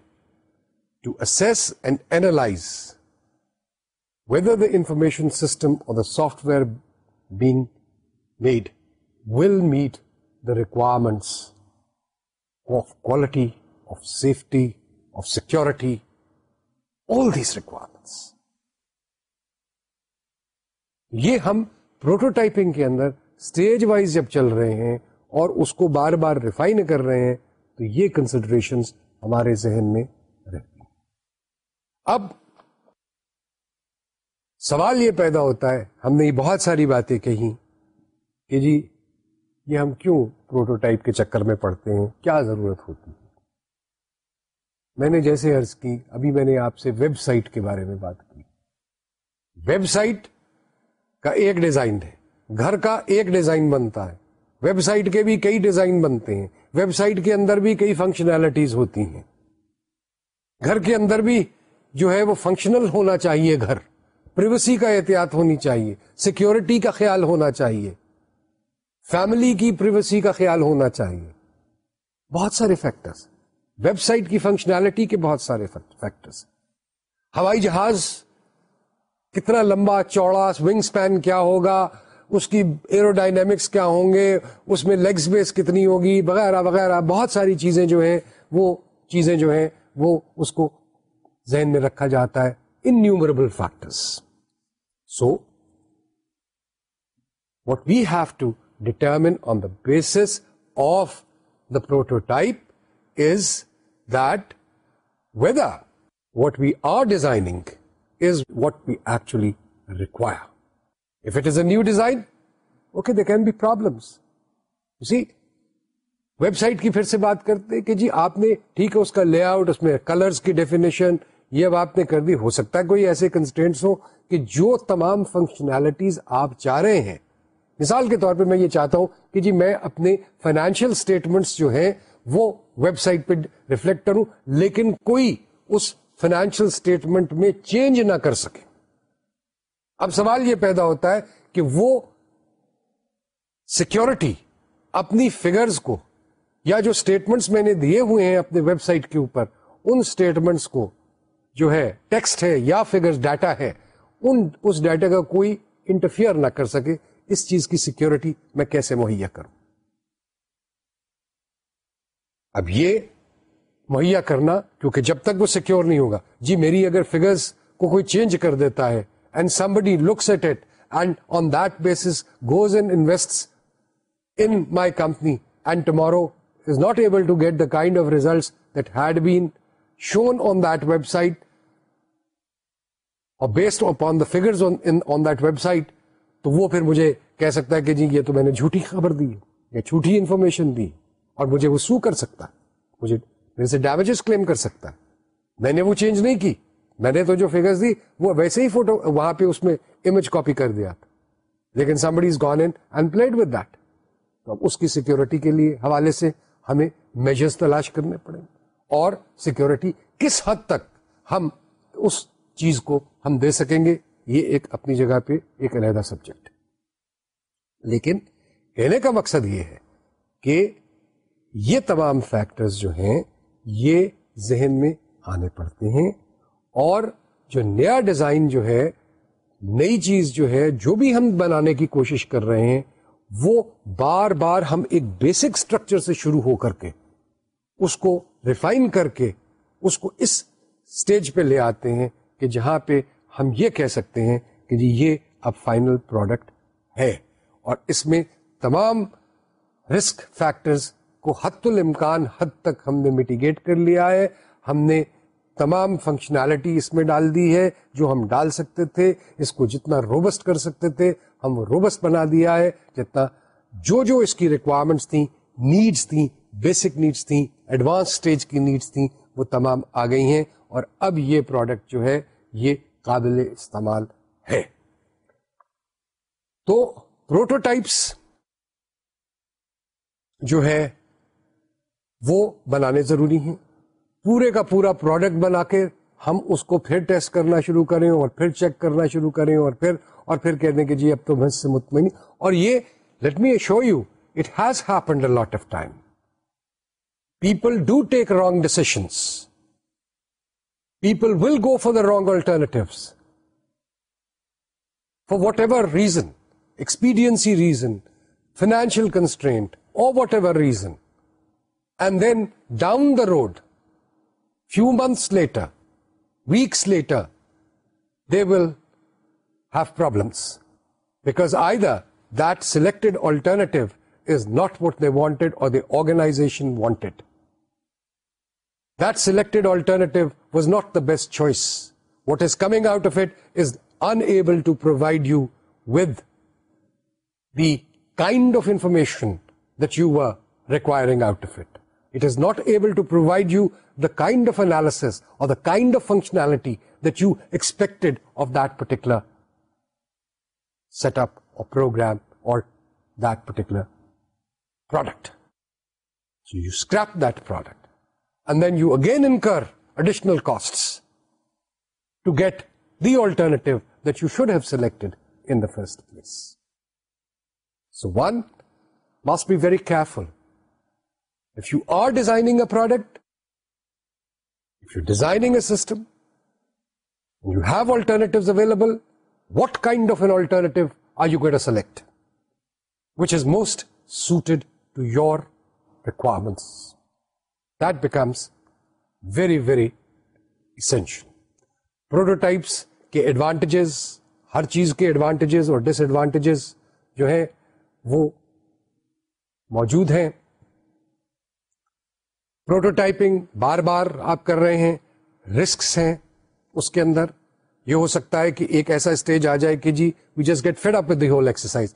to to and analyze whether the information system اور the software being made will meet the requirements of quality of safety of security all these requirements یہ ہم prototyping کے اندر stage wise جب چل رہے ہیں اور اس کو بار بار ریفائن کر رہے ہیں تو یہ کنسیڈریشن ہمارے ذہن میں رہتی اب سوال یہ پیدا ہوتا ہے ہم نے یہ بہت ساری باتیں کہیں کہ جی یہ ہم کیوں پروٹوٹائپ کے چکر میں پڑھتے ہیں کیا ضرورت ہوتی ہے میں نے جیسے عرض کی ابھی میں نے آپ سے ویب سائٹ کے بارے میں بات کی ویب سائٹ کا ایک ڈیزائن ہے گھر کا ایک ڈیزائن بنتا ہے ویب سائٹ کے بھی کئی ڈیزائن بنتے ہیں ویب سائٹ کے اندر بھی کئی فنکشنالٹیز ہوتی ہیں گھر کے اندر بھی جو ہے وہ فنکشنل ہونا چاہیے گھر پریویسی کا احتیاط ہونی چاہیے سیکیورٹی کا خیال ہونا چاہیے فیملی کی پریویسی کا خیال ہونا چاہیے بہت سارے فیکٹرس ویب سائٹ کی فنکشنالٹی کے بہت سارے فیکٹرس ہوائی جہاز کتنا لمبا چوڑا ونگ سپین کیا ہوگا اس کی ایرو ڈائنمکس کیا ہوں گے اس میں لیگ بیس کتنی ہوگی وغیرہ وغیرہ بہت ساری چیزیں جو ہیں وہ چیزیں جو ہیں وہ اس کو ذہن میں رکھا جاتا ہے innumerable factors so what we have to determine on the basis of the prototype is that whether what we are designing is what we actually require If it is a new design, okay, there can be problems. You see, website کی پھر سے بات کرتے کہ جی آپ نے ٹھیک ہے اس کا لے آؤٹ اس میں کلرس کی ڈیفینیشن یہ اب آپ نے کر دی ہو سکتا ہے کوئی ایسے کنسٹینٹس ہوں کہ جو تمام فنکشنالٹیز آپ چاہ رہے ہیں مثال کے طور پہ میں یہ چاہتا ہوں کہ جی میں اپنے فائنینشیل اسٹیٹمنٹس جو ہیں وہ ویب سائٹ پہ ریفلیکٹ کروں لیکن کوئی اس فائنینشیل اسٹیٹمنٹ میں چینج نہ کر سکے اب سوال یہ پیدا ہوتا ہے کہ وہ سیکورٹی اپنی فگرز کو یا جو اسٹیٹمنٹس میں نے دیے ہوئے ہیں اپنے ویب سائٹ کے اوپر ان اسٹیٹمنٹس کو جو ہے ٹیکسٹ ہے یا ڈیٹا ہے ان اس ڈیٹا کا کوئی انٹرفیئر نہ کر سکے اس چیز کی سیکورٹی میں کیسے مہیا کروں اب یہ مہیا کرنا کیونکہ جب تک وہ سیکور نہیں ہوگا جی میری اگر فگرز کو کوئی چینج کر دیتا ہے looks at it and on that able goes and the kind tomorrow is not able to get the kind of or shown on the based on the on on website تو وہ پھر مجھے کہہ سکتا ہے کہ جی یہ تو میں نے جھوٹی خبر دی یا جھوٹی انفارمیشن دی اور مجھے وہ سو کر سکتا مجھے میرے سے ڈیمیجز کلیم کر سکتا میں نے وہ چینج نہیں کی میں نے تو جو فرس دی وہ ویسے ہی فوٹو وہاں پہ اس میں امیج کاپی کر دیا تھا لیکن somebody is gone and played with that تو اس کی سیکورٹی کے لیے حوالے سے ہمیں میجرز تلاش کرنے پڑیں گے اور سیکورٹی کس حد تک ہم اس چیز کو ہم دے سکیں گے یہ ایک اپنی جگہ پہ ایک علیحدہ سبجیکٹ لیکن کہنے کا مقصد یہ ہے کہ یہ تمام فیکٹرز جو ہیں یہ ذہن میں آنے پڑتے ہیں اور جو نیا ڈیزائن جو ہے نئی چیز جو ہے جو بھی ہم بنانے کی کوشش کر رہے ہیں وہ بار بار ہم ایک بیسک اسٹرکچر سے شروع ہو کر کے اس کو ریفائن کر کے اس کو اس اسٹیج پہ لے آتے ہیں کہ جہاں پہ ہم یہ کہہ سکتے ہیں کہ جی یہ اب فائنل پروڈکٹ ہے اور اس میں تمام رسک فیکٹرز کو حت الامکان حد تک ہم نے میٹیگیٹ کر لیا ہے ہم نے تمام فنکشنالٹی اس میں ڈال دی ہے جو ہم ڈال سکتے تھے اس کو جتنا روبسٹ کر سکتے تھے ہم روبسٹ بنا دیا ہے جتنا جو جو اس کی ریکوائرمنٹس تھیں نیڈس تھیں بیسک نیڈس تھیں ایڈوانس سٹیج کی نیڈس تھیں وہ تمام آ گئی ہیں اور اب یہ پروڈکٹ جو ہے یہ قابل استعمال ہے تو پروٹوٹائپس جو ہے وہ بنانے ضروری ہیں پورے کا پورا پروڈکٹ بنا کے ہم اس کو پھر ٹیسٹ کرنا شروع کریں اور پھر چیک کرنا شروع کریں اور پھر اور پھر کہہ دیں کہ جی اب تو میں سے مطمئن اور یہ let me show you it has happened a lot of time people do take wrong decisions people will go for the wrong alternatives for whatever reason expediency reason financial constraint اور whatever reason and then down the road Few months later, weeks later, they will have problems because either that selected alternative is not what they wanted or the organization wanted. That selected alternative was not the best choice. What is coming out of it is unable to provide you with the kind of information that you were requiring out of it. السڈ of functionality though expected of particular set up program اور must be very careful you are designing a product you designing a system you have alternate available what kind of an alternate I you get a select which is most suited to your requirement that becomes very very essential prototypes کے advantages ہر چیز کے advantages اور disadvantages جو ہیں وہ موجود ہیں پروٹوٹائپنگ بار بار آپ کر رہے ہیں رسکس ہیں اس کے اندر یہ ہو سکتا ہے کہ ایک ایسا اسٹیج آ جائے کہ جی we just get fed up whole exercise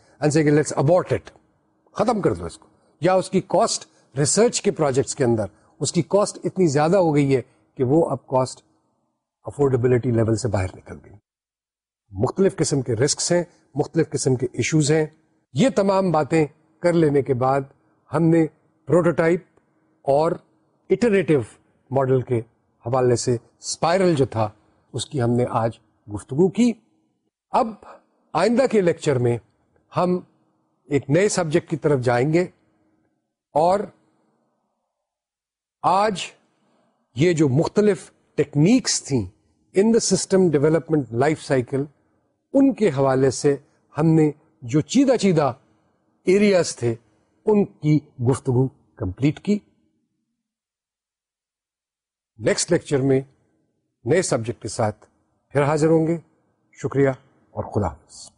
let's it ختم کر دو اس کو یا اس کی کاسٹ ریسرچ کے پروجیکٹس کے اندر اس کی کاسٹ اتنی زیادہ ہو گئی ہے کہ وہ اب کاسٹ افورڈیبلٹی لیول سے باہر نکل گئی مختلف قسم کے رسکس ہیں مختلف قسم کے ایشوز ہیں یہ تمام باتیں کر لینے کے بعد ہم نے پروٹوٹائپ اور ماڈل کے حوالے سے اسپائرل جو تھا اس کی ہم نے آج گفتگو کی اب آئندہ کے لیکچر میں ہم ایک نئے سبجیکٹ کی طرف جائیں گے اور آج یہ جو مختلف ٹیکنیکس تھیں in the system development life cycle ان کے حوالے سے ہم نے جو چیدہ چیدہ ایریاز تھے ان کی گفتگو کمپلیٹ کی نیکسٹ لیکچر میں نئے سبجیکٹ کے ساتھ پھر حاضر ہوں گے شکریہ اور خدا حافظ